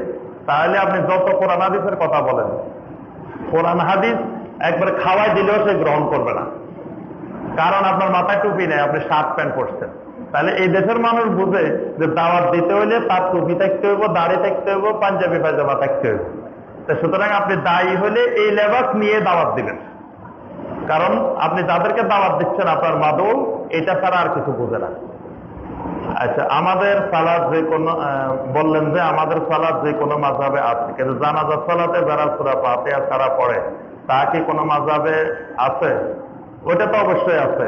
তাহলে আপনি যত কোরআন হাদিসের কথা বলেন, কোরআন হাদিস একবার খাওয়াই দিলেও সে গ্রহণ করবে না। কারণ আপনার মাথায় টুপি নেই, আপনি শার্ট প্যান্ট পরছেন। তাহলে এই দেশের মানুষ বুঝে যে দাওয়াত দিতে হইলে তার টুপি থাকতে হইব, দাড়ি থাকতে হইব পাঞ্জাবি পায়জামা থাকতে হইব। সুতরাং আপনি দায়ী হলে এই লেবাস নিয়ে দাওয়াত দিবেন। কারণ আপনি যাদেরকে দাওয়াত দিচ্ছেন আপনার মাদল, এটা ছাড়া আর কিছু বোঝে না। আচ্ছা আমাদের সালাদ যে কোনো বললেন যে আমাদের সালাদ যে কোনো মাঝাবে আছে, কিন্তু জানাজার সালাতে যারা সুরা ফাতিহা ছাড়া পড়ে, তা কি কোনো মাঝাবে আছে? ওইটা তো অবশ্যই আছে।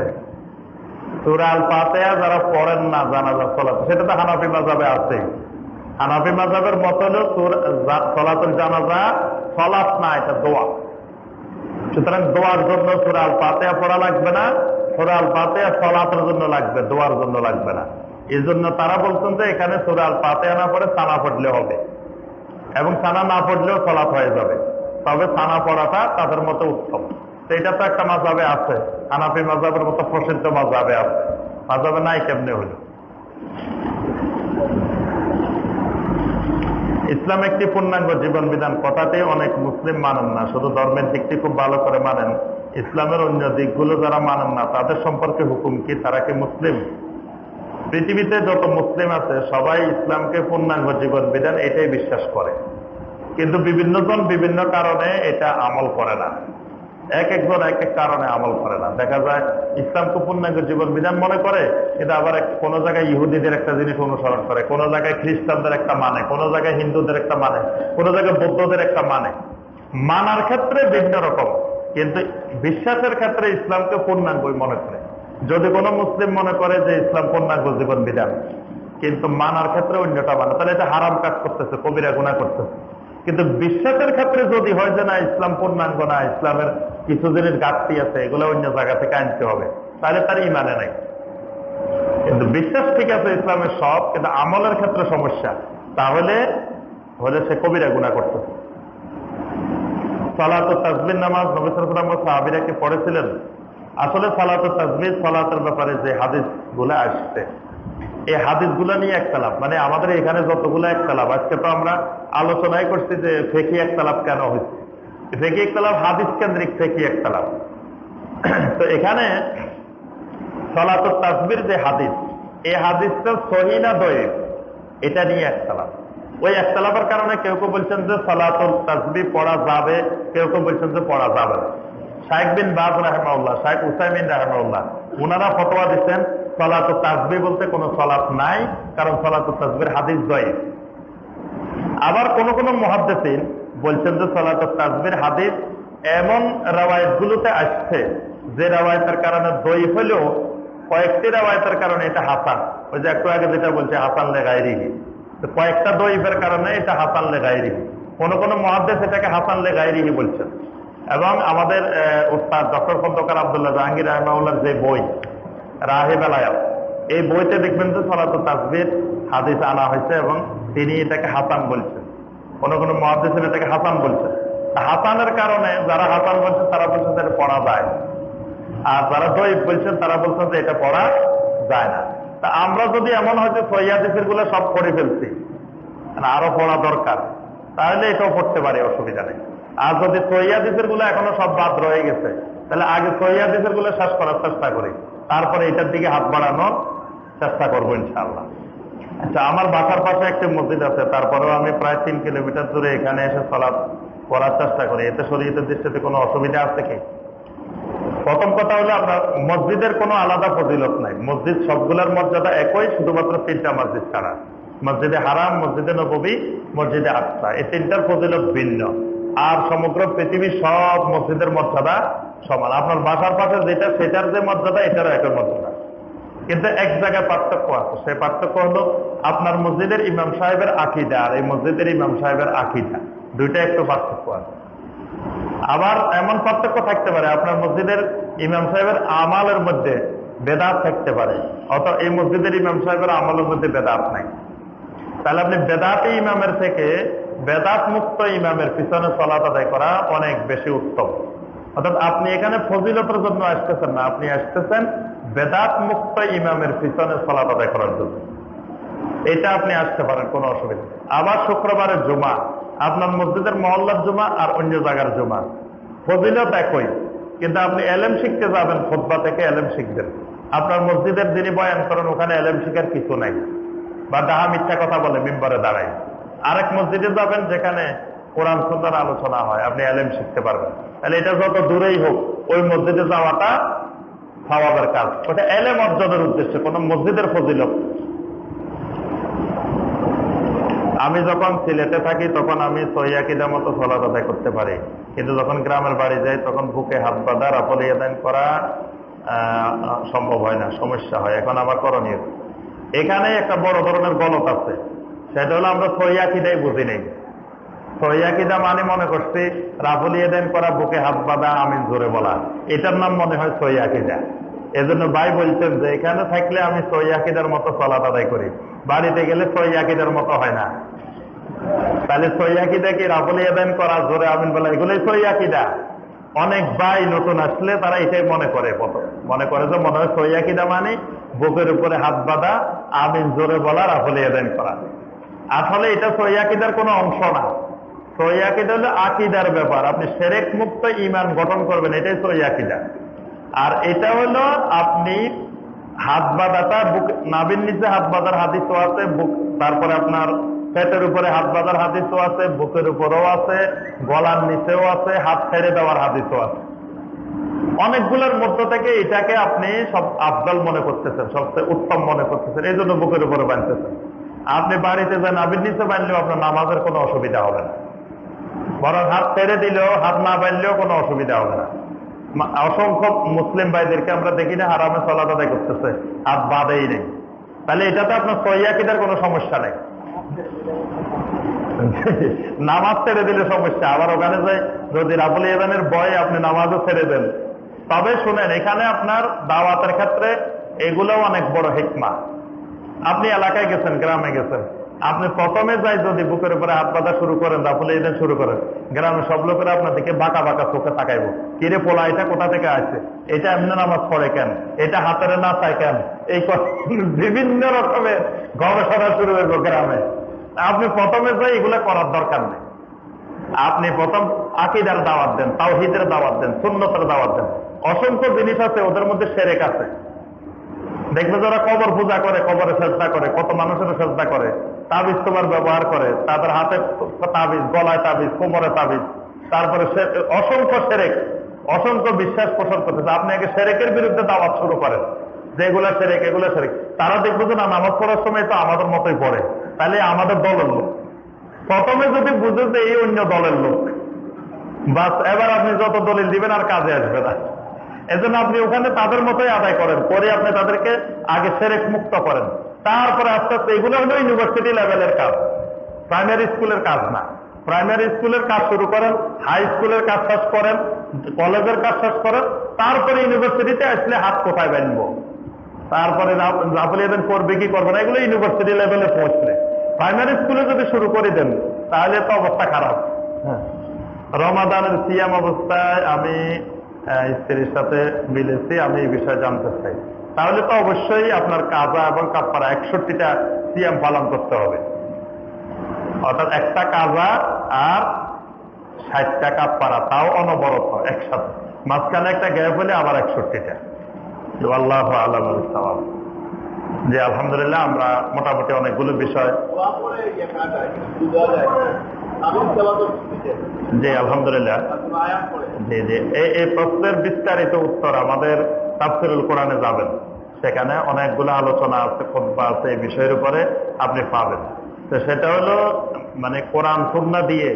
সুরাল পাতেয়া যারা পড়েন না জানাজার সলাত, সেটা তো হানাফি মাজাবে আছে। হানাফি মাজাবের মত হলো সলাতুল জানাজা সলাপ না, এটা দোয়া। সুতরাং দোয়ার জন্য সুরাল পাতেয়া পড়া লাগবে না। সুরাল পাতেয়া সলাতের জন্য লাগবে, দোয়ার জন্য লাগবে না। এই জন্য তারা বলছেন যে এখানে সুরাল পাতেয়া না পড়ে সানা পড়লে হবে এবং সানা না পড়লেও সলাপ হয়ে যাবে। তবে সানা পড়াটা তাদের মতো উত্তম। এটা তো একটা মাজাবে আছে। হানাফি মাজাবের মতো প্রসিদ্ধ মাজাবে আছে। মাজাবে নাই কেমনে হলো? ইসলাম একটি পূর্ণাঙ্গ জীবন বিধান কথাতে অনেক মুসলিম মানেন না, শুধু ধর্মের দিকটি খুব ভালো করে মানেন। ইসলামের অন্য দিকগুলো যারা মানেন না, তাদের সম্পর্কে হুকুম কি, তারা কি মুসলিম? পৃথিবীতে যত মুসলিম আছে, সবাই ইসলামকে পূর্ণাঙ্গ জীবন বিধান এটাই বিশ্বাস করে। কিন্তু বিভিন্ন জন বিভিন্ন কারণে এটা আমল করে না। এক একজন এক এক কারণে আমল করে না। দেখা যায় ইসলামকে পূর্ণাঙ্গ জীবন বিধান মনে করে, কিন্তু আবার কোনো জায়গায় ইহুদিদের একটা জিনিস অনুসরণ করে, কোনো জায়গায় খ্রিস্টানদের একটা মানে কোনো জায়গায় হিন্দুদের একটা মানে কোনো জায়গায় বৌদ্ধদের একটা মানে। মানার ক্ষেত্রে ভিন্ন রকম, কিন্তু বিশ্বাসের ক্ষেত্রে ইসলামকে পূর্ণাঙ্গই মনে করে। যদি কোনো মুসলিম মনে করে যে ইসলাম পূর্ণাঙ্গ জীবন বিধান কিন্তু মানার ক্ষেত্রে অন্যটা মানে তাহলে এটা হারাম কাজ করতেছে, কবিরা গুণা করতেছে। কিন্তু বিশ্বাসের ক্ষেত্রে যদি হয় যে না, ইসলাম পূর্ণাঙ্গ না, ইসলামের কিছু জিনিস ঘাটতি আছে, এগুলো অন্য জায়গা থেকে আনতে হবে। তাহলে তার ইমানে নাই। কিন্তু বিশ্বাস ঠিক আছে, ইসলামের সব, কিন্তু আমলের ক্ষেত্রে সমস্যা। তাহলে, হলে সে কবিরা গুণা তাজবির নামাজ পড়েছিলেন? আসলে সালাত তাজবির, সালাতের ব্যাপারে যে হাদিসগুলো আসছে, এই হাদিসগুলো নিয়ে একতলাপ। মানে আমাদের এখানে যতগুলো একতালাপ, আজকে তো আমরা আলোচনাই করছি যে ফেকি একতালাপ কেন হচ্ছে ফেকি একতলাপ হাদিস কেন্দ্রিক ফেকি একতলাপ তো এখানে সলাত তাজবির যে হাদিস, এই হাদিসটা সহি না দয়ে এটা নিয়ে একতলাপ ওই একতলাপের কারণে কেউ কেউ বলছেন যে সলাতুল তাজবি পড়া যাবে, কেউ কেউ বলছেন যে পড়া যাবে না। শাহেক বিন বাজ রাহেমাউল্লাহ শাহেক উসাইমিন রাহেমাউল্লাহ উনারা ফতোয়া দিচ্ছেন সলাত তাজবি বলতে কোনো সলাপ নাই, কারণ সলাত তাজবির হাদিস দয়ে আবার কোন কোন মহাদ্দেসিন বলছেন যে সলাত তাজবির হাদিস এমন রাওয়ায়ত গুলোতে আসছে। যে রাওয়ায়তের কারণে দই হলেও কয়েকটি রাওয়ায়তের কারণে এটা হাসান। ওই যে একটু আগে যেটা বলছে, হাসান লেগাইরিহি তো কয়েকটা দইফের কারণে এটা হাসান লেগাইরিহি কোনো কোনো মহাদেশ এটাকে হাসান লেগাইরিহি বলছেন। এবং আমাদের উস্তাদ ডক্টর খন্দকার আবদুল্লাহ জাহাঙ্গীর রহমাউল্লার যে বই রাহে বেলায়াত এই বইতে দেখবেন যে সলাত তাজবির হাদিস আনা হয়েছে এবং তিনি এটাকে হাসান বলছেন। কোন কোন মহাদেশের এটাকে হাসান বলছেন তা হাসানের কারণে যারা হাসান বলছেন তারা বলছেন এটা পড়া যায় আর যারা দইব বলছেন তারা বলছেন যে এটা পড়া যায় না। তা আমরা যদি এমন হয় যে সৈয়াদিসেরগুলো সব পড়ে ফেলছি আরও পড়া দরকার। তাহলে এটাও পড়তে পারে, অসুবিধা নেই। আর যদি সৈয়াদিসেরগুলো এখনও সব বাদ রয়ে গেছে, তাহলে আগে সৈয়াদিসেরগুলো শেষ করার চেষ্টা করি। তারপরে এটার দিকে হাত বাড়ানোর চেষ্টা করব ইনশাআল্লাহ। আচ্ছা আমার বাসার পাশে একটি মসজিদ আছে, তারপরেও আমি প্রায় তিন কিলোমিটার দূরে এখানে এসে সলাপ করার চেষ্টা করি। এতে শরীরের দৃষ্টিতে কোনো অসুবিধা আছে কি? প্রথম কথা হলো আপনার মসজিদের কোনো আলাদা ফজিলত নাই। মসজিদ সবগুলোর মর্যাদা একই, শুধুমাত্র তিনটা মসজিদ ছাড়া। মসজিদে হারাম, মসজিদে নবী মসজিদে আকসা এই তিনটার ফজিলত ভিন্ন। আর সমগ্র পৃথিবীর সব মসজিদের মর্যাদা সমান। আপনার বাসার পাশে যেটা, সেটার যে মর্যাদা, এটারও একই মর্যাদা। কিন্তু এক জায়গায় পার্থক্য আছে। সেই পার্থক্য হলো আপনার মসজিদের ইমাম সাহেবের আকিদা আর এই মসজিদের ইমাম সাহেবের আকিদা। দুইটা একটু পার্থক্য আছে। আবার এমন পার্থক্য থাকতে পারে, আপনার মসজিদের ইমাম সাহেবের আমালের মধ্যে বেদাত থাকতে পারে অথবা এই মসজিদের ইমাম সাহেবের আমলের মধ্যে বেদাত নাই। তাহলে আপনি বেদাতি ইমামের থেকে বেদাত মুক্ত ইমামের পিছনে চলাত আদায় করা অনেক বেশি উত্তম। অর্থাৎ আপনি এখানে ফজিলতের জন্য আসতেছেন না, আপনি আসতেছেন বেদাত মুক্ত ইমামের পিছনে চলাত আদায় করার জন্য। এটা আপনি আসতে পারেন, কোনো অসুবিধা আবার শুক্রবারের জুমা, আপনার মসজিদের মহল্লার জুমা আর অন্য জায়গার জুমা। ফজিলত একই, কিন্তু আপনি এলএম শিখতে যাবেন খোদ্া থেকে এলএম শিখবেন। আপনার মসজিদের যিনি বয়ান করেন, ওখানে এলএম শিখার কিছু নাই। বা ডাহা মিথ্যা কথা বলে, মিম্বরে দাঁড়ায়। আরেক মসজিদে যাবেন, যেখানে কোরআন সুন্দর আলোচনা হয়, আপনি এলএম শিখতে পারবেন। তাহলে এটা যত দূরেই হোক, ওই মসজিদে যাওয়াটা সবাবের কাজ ওটা এলে মর্যাদার উদ্দেশ্যে, কোন মসজিদের ফজিল আমি যখন সিলেটে থাকি, তখন আমি সহিয়াকিদের মতো সলাদ আদায় করতে পারি। কিন্তু যখন গ্রামের বাড়ি যাই, তখন বুকে হাত বাঁধা, রাফলি আদায় করা সম্ভব হয় না, সমস্যা হয়, এখন আমার করণীয়। এখানে একটা বড় ধরনের গলত আছে। সেটা হলো আমরা সহিয়াকিটাই বুঝি নেই। সৈয়াকিদা মানে মনে দেন করা বুকে হাত বাঁধা আমিন বলা। এটার নাম মনে হয় সৈয়াকিদা এজন্য ভাই বলছেন যে, এখানে থাকলে আমি সৈয়াকিদার মতো করি। বাড়িতে গেলে সৈয়াকিদার মতো হয় না। তাহলে সৈয়াকিদা কি দেন করা জোরে আমিন বলা? এগুলোই সৈয়াকিদা অনেক ভাই নতুন আসলে তারা এটাই মনে করে মনে করে যে মনে হয় সৈয়াকিদা মানে বুকের উপরে হাত বাঁধা আমিন জোরে বলা রাফলিয়া দেন করা। আসলে এটা সৈয়াকিদার কোনো অংশ না। সৈয়াকিদা হলো আকিদার ব্যাপার। আপনি সেরেক মুক্ত ইমান গঠন করবেন, এটাই আর এটা হলো আপনি হাত বাঁধাটা বুক নাবির নিচে হাত বাঁধার আছে, বুক, তারপরে আপনার পেটের উপরে হাত বাঁধার হাদিসও আছে, বুকের উপরেও আছে, গলার নিচেও আছে, হাত ছেড়ে দেওয়ার হাদিসও আছে। অনেকগুলোর মধ্য থেকে এটাকে আপনি সব আফদল মনে করতেছেন, সবচেয়ে উত্তম মনে করতেছেন, এই জন্য বুকের উপরে বাঁধতেছেন। আপনি বাড়িতে যান নাবির নিচে বাঁধলেও আপনার নামাজের কোনো অসুবিধা হবে না। বরং হাত ছেড়ে দিলেও, হাত না বাঁধলেও কোনো অসুবিধা হবে না। অসংখ্য মুসলিম ভাইদেরকে আমরা দেখি না, হারামে চলা আদায় করতেছে। হাত বাঁধেই নেই। তাহলে এটাতে আপনার সহিয়াকিদের কোনো সমস্যা নেই। নামাজ ছেড়ে দিলে সমস্যা। আবার ওখানে যে যদি রাবুল ইবানের বয়ে আপনি নামাজও ছেড়ে দেন। তবে শুনেন, এখানে আপনার দাওয়াতের ক্ষেত্রে এগুলোও অনেক বড় হেকমা। আপনি এলাকায় গেছেন, গ্রামে গেছেন। আপনি প্রথমে যাই যদি বুকের উপরে হাত পাতা শুরু করেন রাফুলে ইদেন শুরু করেন। গ্রামে সব লোকেরা আপনার দিকে বাঁকা বাঁকা চোখে তাকাইবো। কিরে পোলা, এটা কোথা থেকে আছে এটা এমনি নামাজ পড়ে কেন? এটা হাতের না চায় কেন? এই বিভিন্ন রকমের গবেষণা শুরু হইব গ্রামে। আপনি প্রথমে যাই, এগুলো করার দরকার নেই। আপনি প্রথম আকিদার দাওয়াত দেন, তাওহিদের দাওয়াত দেন, সুন্নতের দাওয়াত দেন। অসংখ্য জিনিস আছে, ওদের মধ্যে সেরেক আছে। দেখবে যারা কবর পূজা করে, কবরে চেষ্টা করে, কত মানুষের চেষ্টা করে। তাবিজ তোমার ব্যবহার করে। তাদের হাতে তাবিজ, গলায় তাবিজ, কোমরে তাবিজ। তারপরে অসংখ্য সেরেক, অসংখ্য বিশ্বাস পোষণ করতেছে। আপনি আগে সেরেকের বিরুদ্ধে দাওয়াত শুরু করেন। যে এগুলা সেরেক এগুলা সেরেক। তারা দেখব যে না, নামাজ পড়ার সময় তো আমাদের মতোই পড়ে। তাহলে আমাদের দলের লোক। প্রথমে যদি বুঝে যে এই অন্য দলের লোক, বাস এবার আপনি যত দলিল দিবেন আর কাজে আসবে না। এজন্য আপনি ওখানে তাদের মতোই আদায় করেন, পরে আপনি তাদেরকে আগে সেরেক মুক্ত করেন। তারপরে আস্তে আস্তে এগুলো হলো ইউনিভার্সিটি লেভেলের কাজ। প্রাইমারি স্কুলের কাজ না। প্রাইমারি স্কুলের কাজ শুরু করেন হাই স্কুলের কাজ শেষ করেন কলেজের কাজ শেষ করেন, তারপরে ইউনিভার্সিটিতে আসলে হাত কোথায় বাঁধব? তারপরে রাফেল এদের করবে কি করবে না, এগুলো ইউনিভার্সিটি লেভেলে পৌঁছলে। প্রাইমারি স্কুলে যদি শুরু করে দেন, তাহলে তো অবস্থা খারাপ। হ্যাঁ। রমাদানের সিয়াম অবস্থায় আমি স্ত্রীর সাথে মিলেছি, আমি এই বিষয়ে জানতে চাই। তাহলে তো অবশ্যই আপনার কাজা এবং কাপ্পারা একষট্টিটা সিয়াম পালন করতে হবে। অর্থাৎ একটা কাজা আর ষাটটা কাপ্পারা তাও অনবরত একসাথে। মাঝখানে একটা গ্যাপ হলে আবার একষট্টিটা। আল্লাহ আল্লাহ ইসলাম যে আলহামদুলিল্লাহ আমরা মোটামুটি অনেকগুলো বিষয় জি, আলহামদুলিল্লাহ। জি জি। এই প্রশ্নের বিস্তারিত উত্তর আমাদের তাফসিরুল কোরআনে যাবেন। সেখানে অনেকগুলো আলোচনা আছে আছে, এই বিষয়ের উপরে আপনি পাবেন। তো সেটা হলো মানে কোরআন সুন্না দিয়ে,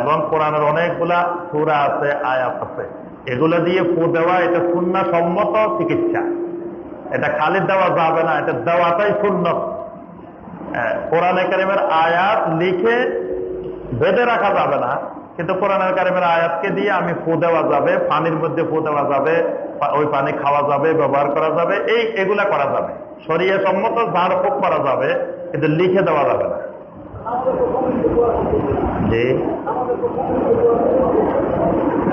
এবং কোরআনের অনেকগুলা সুরা আছে, আয়াত আছে। এগুলো দিয়ে ফু দেওয়া, এটা সুন্না সম্মত চিকিৎসা। এটা খালি দেওয়া যাবে না, এটা দেওয়াটাই শূন্য কোরআনে কারিমের আয়াত লিখে বেঁধে রাখা যাবে না। কিন্তু কোরআনের কারিমের আয়াতকে দিয়ে আমি ফু দেওয়া যাবে, পানির মধ্যে ফু দেওয়া যাবে ওই পানি খাওয়া যাবে, ব্যবহার করা যাবে, এই এগুলা করা যাবে। সরিয়ে সম্মত ঝাড় ফুক করা যাবে, কিন্তু লিখে দেওয়া যাবে না। জি।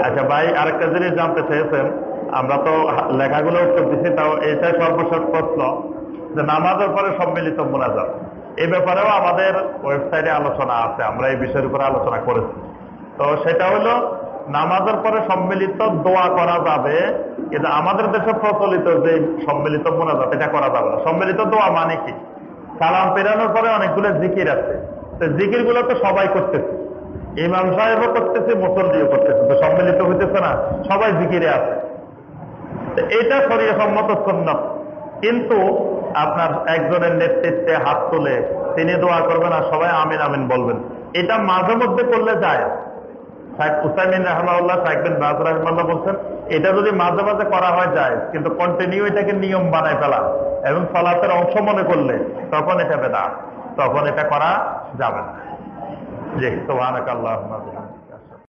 আচ্ছা ভাই, আরেকটা জিনিস জানতে চেয়েছেন। আমরা তো লেখাগুলো করতেছি, তাও এটাই সর্বশেষ প্রশ্ন, যে নামাজের পরে সম্মিলিত মোনাজাত। এই ব্যাপারেও আমাদের ওয়েবসাইটে আলোচনা আছে, আমরা এই বিষয়ের উপরে আলোচনা করেছি। তো সেটা হলো, নামাজের পরে সম্মিলিত দোয়া করা যাবে, কিন্তু আমাদের দেশে প্রচলিত যে সম্মিলিত মোনাজাত, এটা করা যাবে না। সম্মিলিত দোয়া মানে কি? সালাম পেরানোর পরে অনেকগুলো জিকির আছে। তো জিকিরগুলো তো সবাই করতেছে। ইমাম সাহেবও করতেছে, মুসল্লিও করতেছে। তো সম্মিলিত হইতেছে না, সবাই জিকিরে আছে। এটা সরিয়ে সম্মত সন্ন্যত কিন্তু আপনার একজনের নেতৃত্বে হাত তুলে তিনি দোয়া করবেন আর সবাই আমিন আমিন বলবেন। এটা মাঝে মধ্যে করলে যায়। এটা যদি মাঝে মাঝে করা হয় যায়, কিন্তু কন্টিনিউ এটাকে নিয়ম বানায় ফেলা এবং সলাতের অংশ মনে করলে তখন এটা বেদা তখন এটা করা যাবে না। জি আল্লাহ